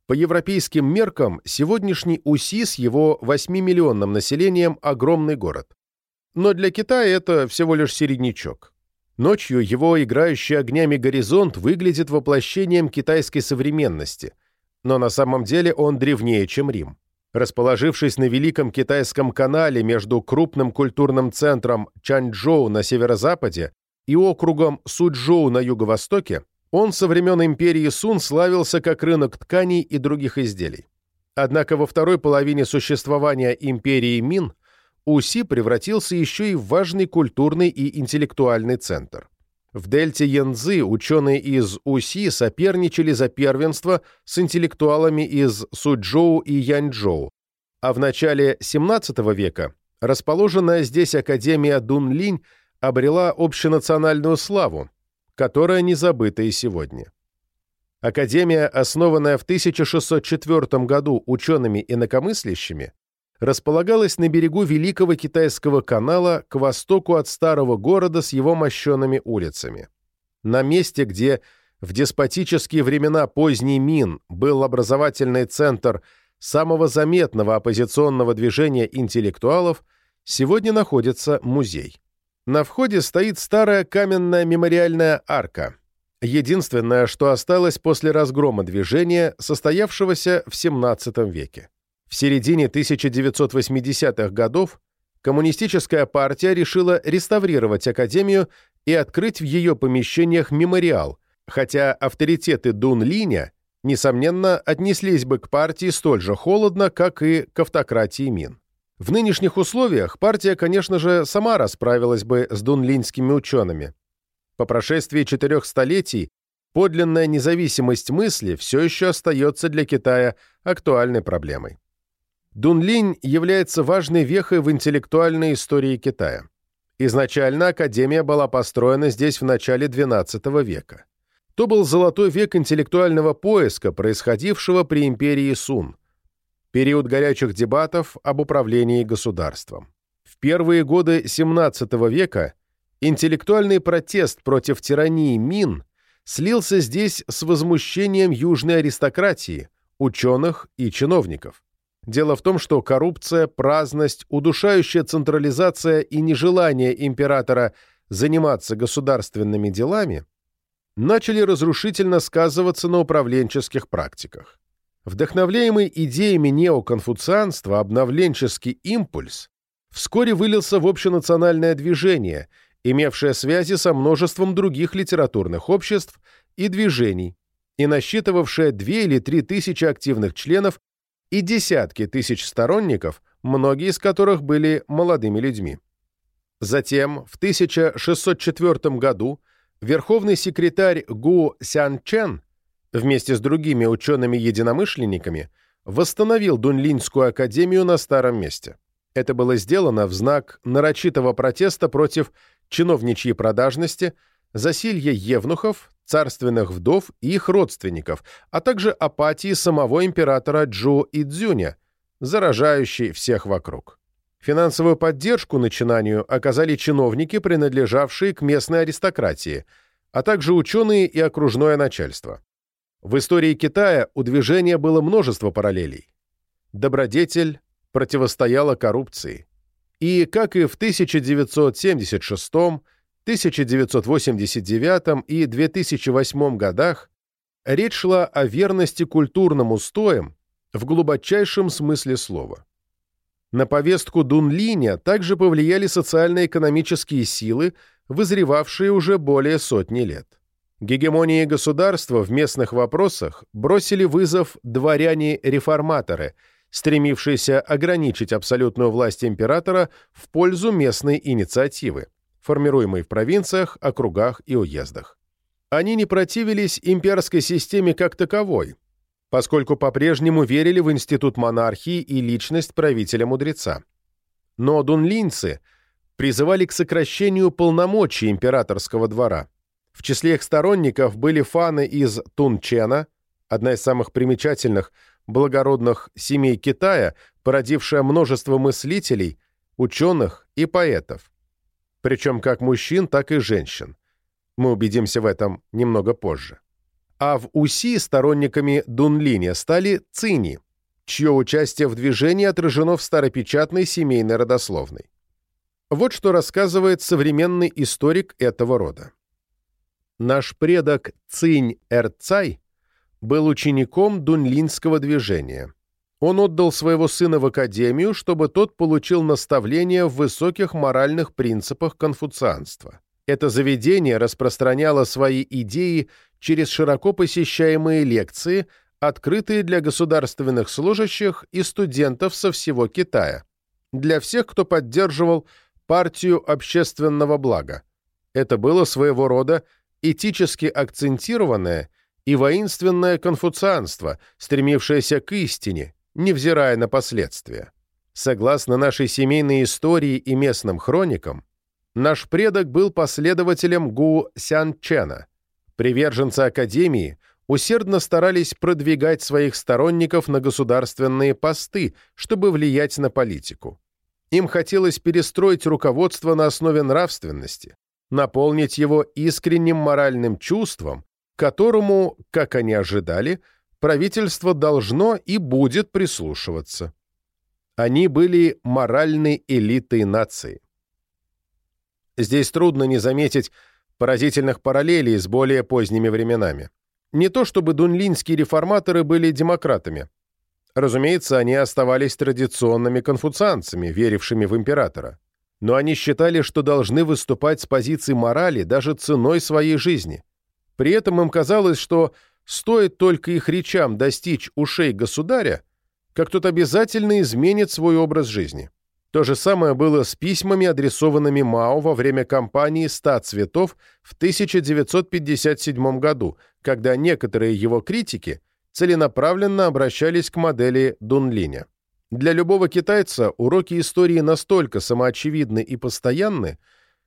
По европейским меркам, сегодняшний Уси с его 8-миллионным населением – огромный город. Но для Китая это всего лишь середнячок. Ночью его играющий огнями горизонт выглядит воплощением китайской современности, но на самом деле он древнее, чем Рим. Расположившись на Великом Китайском канале между крупным культурным центром Чанчжоу на северо-западе и округом Суджоу на юго-востоке, он со времен империи Сун славился как рынок тканей и других изделий. Однако во второй половине существования империи Мин Уси превратился еще и в важный культурный и интеллектуальный центр. В дельте Янзы ученые из Уси соперничали за первенство с интеллектуалами из Суджоу и Янчжоу, а в начале XVII века расположенная здесь Академия Дунлинь обрела общенациональную славу, которая не забыта и сегодня. Академия, основанная в 1604 году учеными-инакомыслящими, располагалась на берегу Великого Китайского канала к востоку от старого города с его мощенными улицами. На месте, где в деспотические времена поздний Мин был образовательный центр самого заметного оппозиционного движения интеллектуалов, сегодня находится музей. На входе стоит старая каменная мемориальная арка, единственное, что осталось после разгрома движения, состоявшегося в XVII веке. В середине 1980-х годов Коммунистическая партия решила реставрировать Академию и открыть в ее помещениях мемориал, хотя авторитеты Дун Линя, несомненно, отнеслись бы к партии столь же холодно, как и к автократии Мин. В нынешних условиях партия, конечно же, сама расправилась бы с дунлинскими учеными. По прошествии четырех столетий подлинная независимость мысли все еще остается для Китая актуальной проблемой. Дунлинь является важной вехой в интеллектуальной истории Китая. Изначально Академия была построена здесь в начале XII века. То был золотой век интеллектуального поиска, происходившего при империи Сун, период горячих дебатов об управлении государством. В первые годы XVII века интеллектуальный протест против тирании Мин слился здесь с возмущением южной аристократии, ученых и чиновников. Дело в том, что коррупция, праздность, удушающая централизация и нежелание императора заниматься государственными делами начали разрушительно сказываться на управленческих практиках. Вдохновляемый идеями неоконфуцианства обновленческий импульс вскоре вылился в общенациональное движение, имевшее связи со множеством других литературных обществ и движений, и насчитывавшее две или три тысячи активных членов и десятки тысяч сторонников, многие из которых были молодыми людьми. Затем, в 1604 году, верховный секретарь Гу Сянчен вместе с другими учеными-единомышленниками восстановил Дунлинскую академию на старом месте. Это было сделано в знак нарочитого протеста против чиновничьей продажности, засилья евнухов, царственных вдов и их родственников, а также апатии самого императора Джо Идзюня, заражающей всех вокруг. Финансовую поддержку начинанию оказали чиновники, принадлежавшие к местной аристократии, а также ученые и окружное начальство. В истории Китая у движения было множество параллелей. Добродетель противостояла коррупции. И, как и в 1976 1989 и 2008 годах речь шла о верности культурным устоям в глубочайшем смысле слова. На повестку Дунлиня также повлияли социально-экономические силы, вызревавшие уже более сотни лет. Гегемонии государства в местных вопросах бросили вызов дворяне-реформаторы, стремившиеся ограничить абсолютную власть императора в пользу местной инициативы формируемой в провинциях, округах и уездах. Они не противились имперской системе как таковой, поскольку по-прежнему верили в институт монархии и личность правителя-мудреца. Но дунлинцы призывали к сокращению полномочий императорского двора. В числе их сторонников были фаны из Тунчена, одна из самых примечательных благородных семей Китая, породившая множество мыслителей, ученых и поэтов причем как мужчин, так и женщин. Мы убедимся в этом немного позже. А в УСИ сторонниками Дунлиня стали цини, чье участие в движении отражено в старопечатной семейной родословной. Вот что рассказывает современный историк этого рода. Наш предок Цинь Эрцай был учеником дунлинского движения. Он отдал своего сына в академию, чтобы тот получил наставление в высоких моральных принципах конфуцианства. Это заведение распространяло свои идеи через широко посещаемые лекции, открытые для государственных служащих и студентов со всего Китая, для всех, кто поддерживал партию общественного блага. Это было своего рода этически акцентированное и воинственное конфуцианство, стремившееся к истине, невзирая на последствия. Согласно нашей семейной истории и местным хроникам, наш предок был последователем Гу Сянчена. Приверженцы Академии усердно старались продвигать своих сторонников на государственные посты, чтобы влиять на политику. Им хотелось перестроить руководство на основе нравственности, наполнить его искренним моральным чувством, которому, как они ожидали, правительство должно и будет прислушиваться. Они были моральной элитой нации. Здесь трудно не заметить поразительных параллелей с более поздними временами. Не то чтобы дунлинские реформаторы были демократами. Разумеется, они оставались традиционными конфуцианцами, верившими в императора. Но они считали, что должны выступать с позиции морали даже ценой своей жизни. При этом им казалось, что Стоит только их речам достичь ушей государя, как тот обязательно изменит свой образ жизни. То же самое было с письмами, адресованными Мао во время кампании «Ста цветов» в 1957 году, когда некоторые его критики целенаправленно обращались к модели Дунлиня. Для любого китайца уроки истории настолько самоочевидны и постоянны,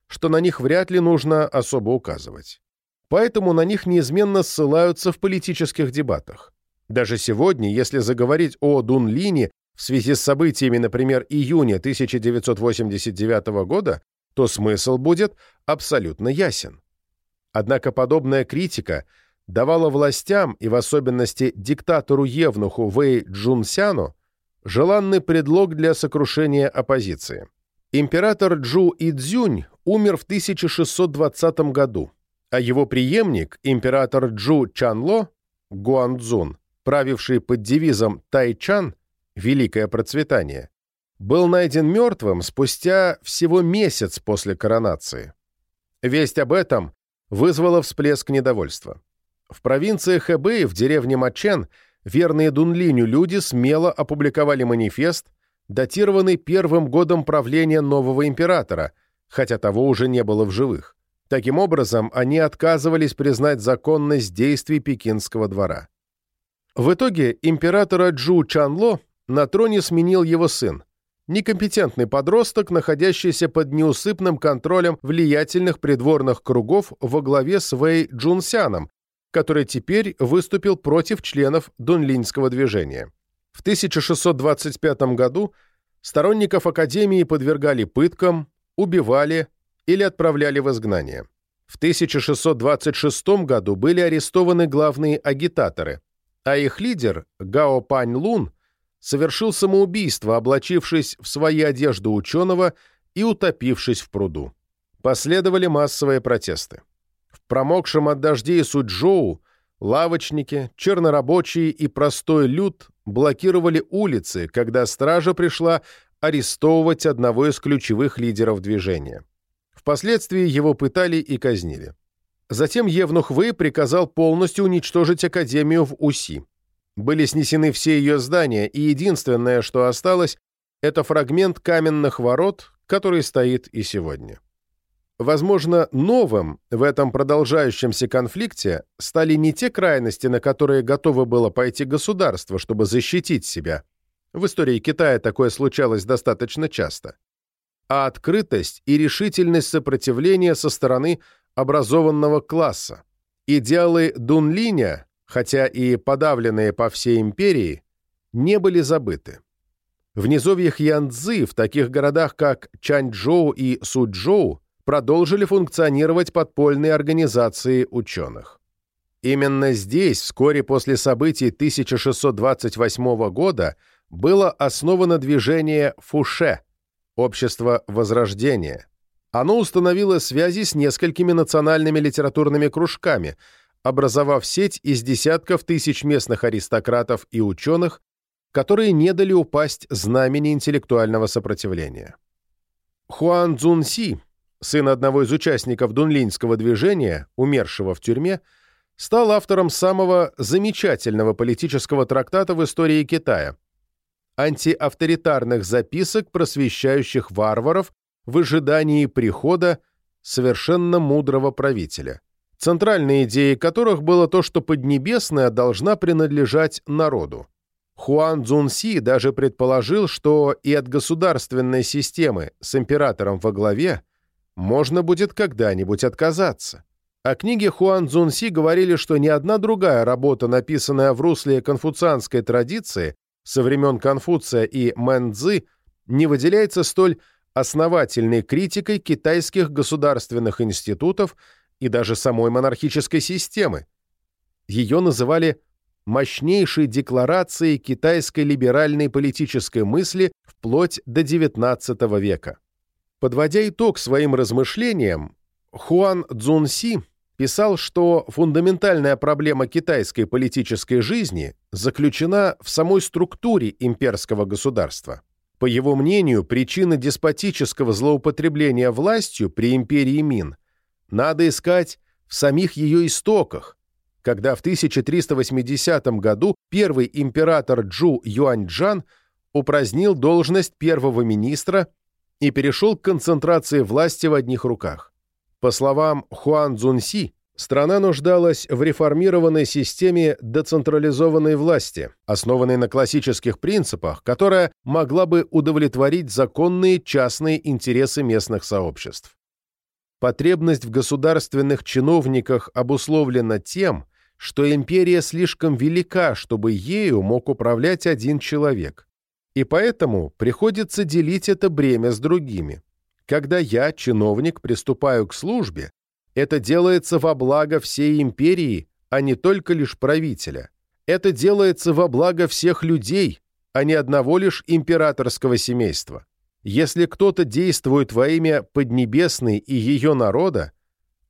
что на них вряд ли нужно особо указывать поэтому на них неизменно ссылаются в политических дебатах. Даже сегодня, если заговорить о Дунлине в связи с событиями, например, июня 1989 года, то смысл будет абсолютно ясен. Однако подобная критика давала властям, и в особенности диктатору-евнуху Вэй Джунсяну, желанный предлог для сокрушения оппозиции. Император Джу Идзюнь умер в 1620 году, а его преемник, император Джу Чанло, Гуанцзун, правивший под девизом Тайчан «Великое процветание», был найден мертвым спустя всего месяц после коронации. Весть об этом вызвала всплеск недовольства. В провинции Хэбэй, в деревне Мачен, верные Дунлиню люди смело опубликовали манифест, датированный первым годом правления нового императора, хотя того уже не было в живых. Таким образом, они отказывались признать законность действий пекинского двора. В итоге императора Джу Чанло на троне сменил его сын, некомпетентный подросток, находящийся под неусыпным контролем влиятельных придворных кругов во главе с Вэй Джунсяном, который теперь выступил против членов Дунлинского движения. В 1625 году сторонников Академии подвергали пыткам, убивали, или отправляли в изгнание. В 1626 году были арестованы главные агитаторы, а их лидер, Гао Пань Лун, совершил самоубийство, облачившись в свои одежды ученого и утопившись в пруду. Последовали массовые протесты. В промокшем от дождей Суджоу лавочники, чернорабочие и простой люд блокировали улицы, когда стража пришла арестовывать одного из ключевых лидеров движения. Впоследствии его пытали и казнили. Затем Евнух Вэй приказал полностью уничтожить Академию в Уси. Были снесены все ее здания, и единственное, что осталось, это фрагмент каменных ворот, который стоит и сегодня. Возможно, новым в этом продолжающемся конфликте стали не те крайности, на которые готово было пойти государство, чтобы защитить себя. В истории Китая такое случалось достаточно часто а открытость и решительность сопротивления со стороны образованного класса. Идеалы Дунлиня, хотя и подавленные по всей империи, не были забыты. В низовьях Янцзы, в таких городах, как Чанчжоу и Суджоу, продолжили функционировать подпольные организации ученых. Именно здесь, вскоре после событий 1628 года, было основано движение Фуше – общество Возрождения. Оно установило связи с несколькими национальными литературными кружками, образовав сеть из десятков тысяч местных аристократов и ученых, которые не дали упасть знамени интеллектуального сопротивления. Хуан Цзунси, сын одного из участников дунлинского движения, умершего в тюрьме, стал автором самого замечательного политического трактата в истории Китая антиавторитарных записок, просвещающих варваров в ожидании прихода совершенно мудрого правителя, центральной идеей которых было то, что Поднебесная должна принадлежать народу. Хуан Цзунси даже предположил, что и от государственной системы с императором во главе можно будет когда-нибудь отказаться. О книге Хуан Цзунси говорили, что ни одна другая работа, написанная в русле конфуцианской традиции со времен Конфуция и Мэн Цзы, не выделяется столь основательной критикой китайских государственных институтов и даже самой монархической системы. Ее называли мощнейшей декларацией китайской либеральной политической мысли вплоть до XIX века. Подводя итог своим размышлениям, Хуан Цзунси писал, что фундаментальная проблема китайской политической жизни заключена в самой структуре имперского государства. По его мнению, причины деспотического злоупотребления властью при империи Мин надо искать в самих ее истоках, когда в 1380 году первый император Джу Юаньчжан упразднил должность первого министра и перешел к концентрации власти в одних руках. По словам Хуан Цзунси, страна нуждалась в реформированной системе децентрализованной власти, основанной на классических принципах, которая могла бы удовлетворить законные частные интересы местных сообществ. Потребность в государственных чиновниках обусловлена тем, что империя слишком велика, чтобы ею мог управлять один человек. И поэтому приходится делить это бремя с другими. Когда я, чиновник, приступаю к службе, это делается во благо всей империи, а не только лишь правителя. Это делается во благо всех людей, а не одного лишь императорского семейства. Если кто-то действует во имя Поднебесной и ее народа,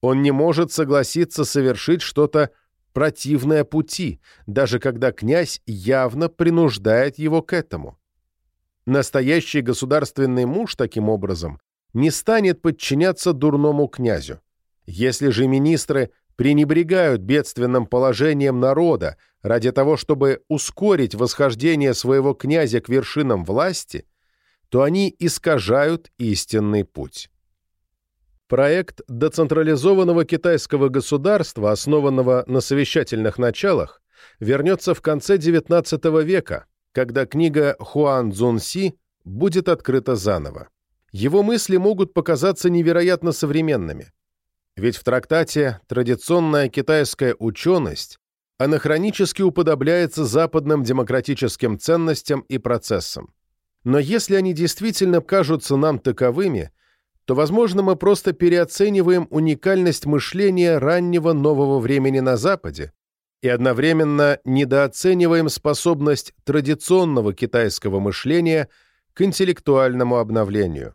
он не может согласиться совершить что-то противное пути, даже когда князь явно принуждает его к этому. Настоящий государственный муж, таким образом, не станет подчиняться дурному князю. Если же министры пренебрегают бедственным положением народа ради того, чтобы ускорить восхождение своего князя к вершинам власти, то они искажают истинный путь. Проект децентрализованного китайского государства, основанного на совещательных началах, вернется в конце XIX века, когда книга Хуан Цзунси будет открыта заново его мысли могут показаться невероятно современными. Ведь в трактате «Традиционная китайская ученость» анахронически уподобляется западным демократическим ценностям и процессам. Но если они действительно кажутся нам таковыми, то, возможно, мы просто переоцениваем уникальность мышления раннего нового времени на Западе и одновременно недооцениваем способность традиционного китайского мышления к интеллектуальному обновлению.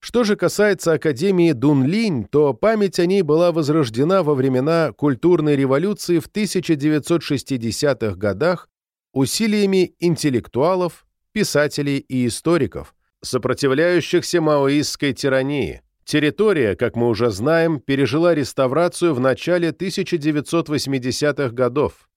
Что же касается Академии Дунлинь, то память о ней была возрождена во времена культурной революции в 1960-х годах усилиями интеллектуалов, писателей и историков, сопротивляющихся маоистской тирании. Территория, как мы уже знаем, пережила реставрацию в начале 1980-х годов.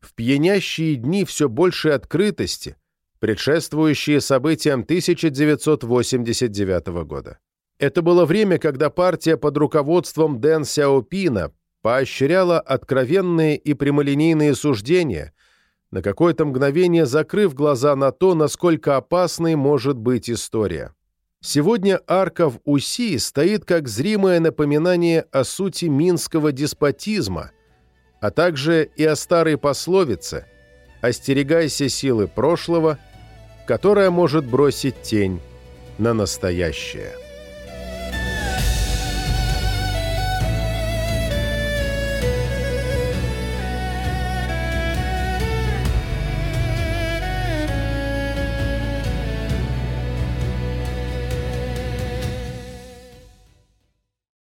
В пьянящие дни все большей открытости – предшествующие событиям 1989 года. Это было время, когда партия под руководством Дэн Сяопина поощряла откровенные и прямолинейные суждения, на какое-то мгновение закрыв глаза на то, насколько опасной может быть история. Сегодня арка в Уси стоит как зримое напоминание о сути минского деспотизма, а также и о старой пословице «Остерегайся силы прошлого», которая может бросить тень на настоящее.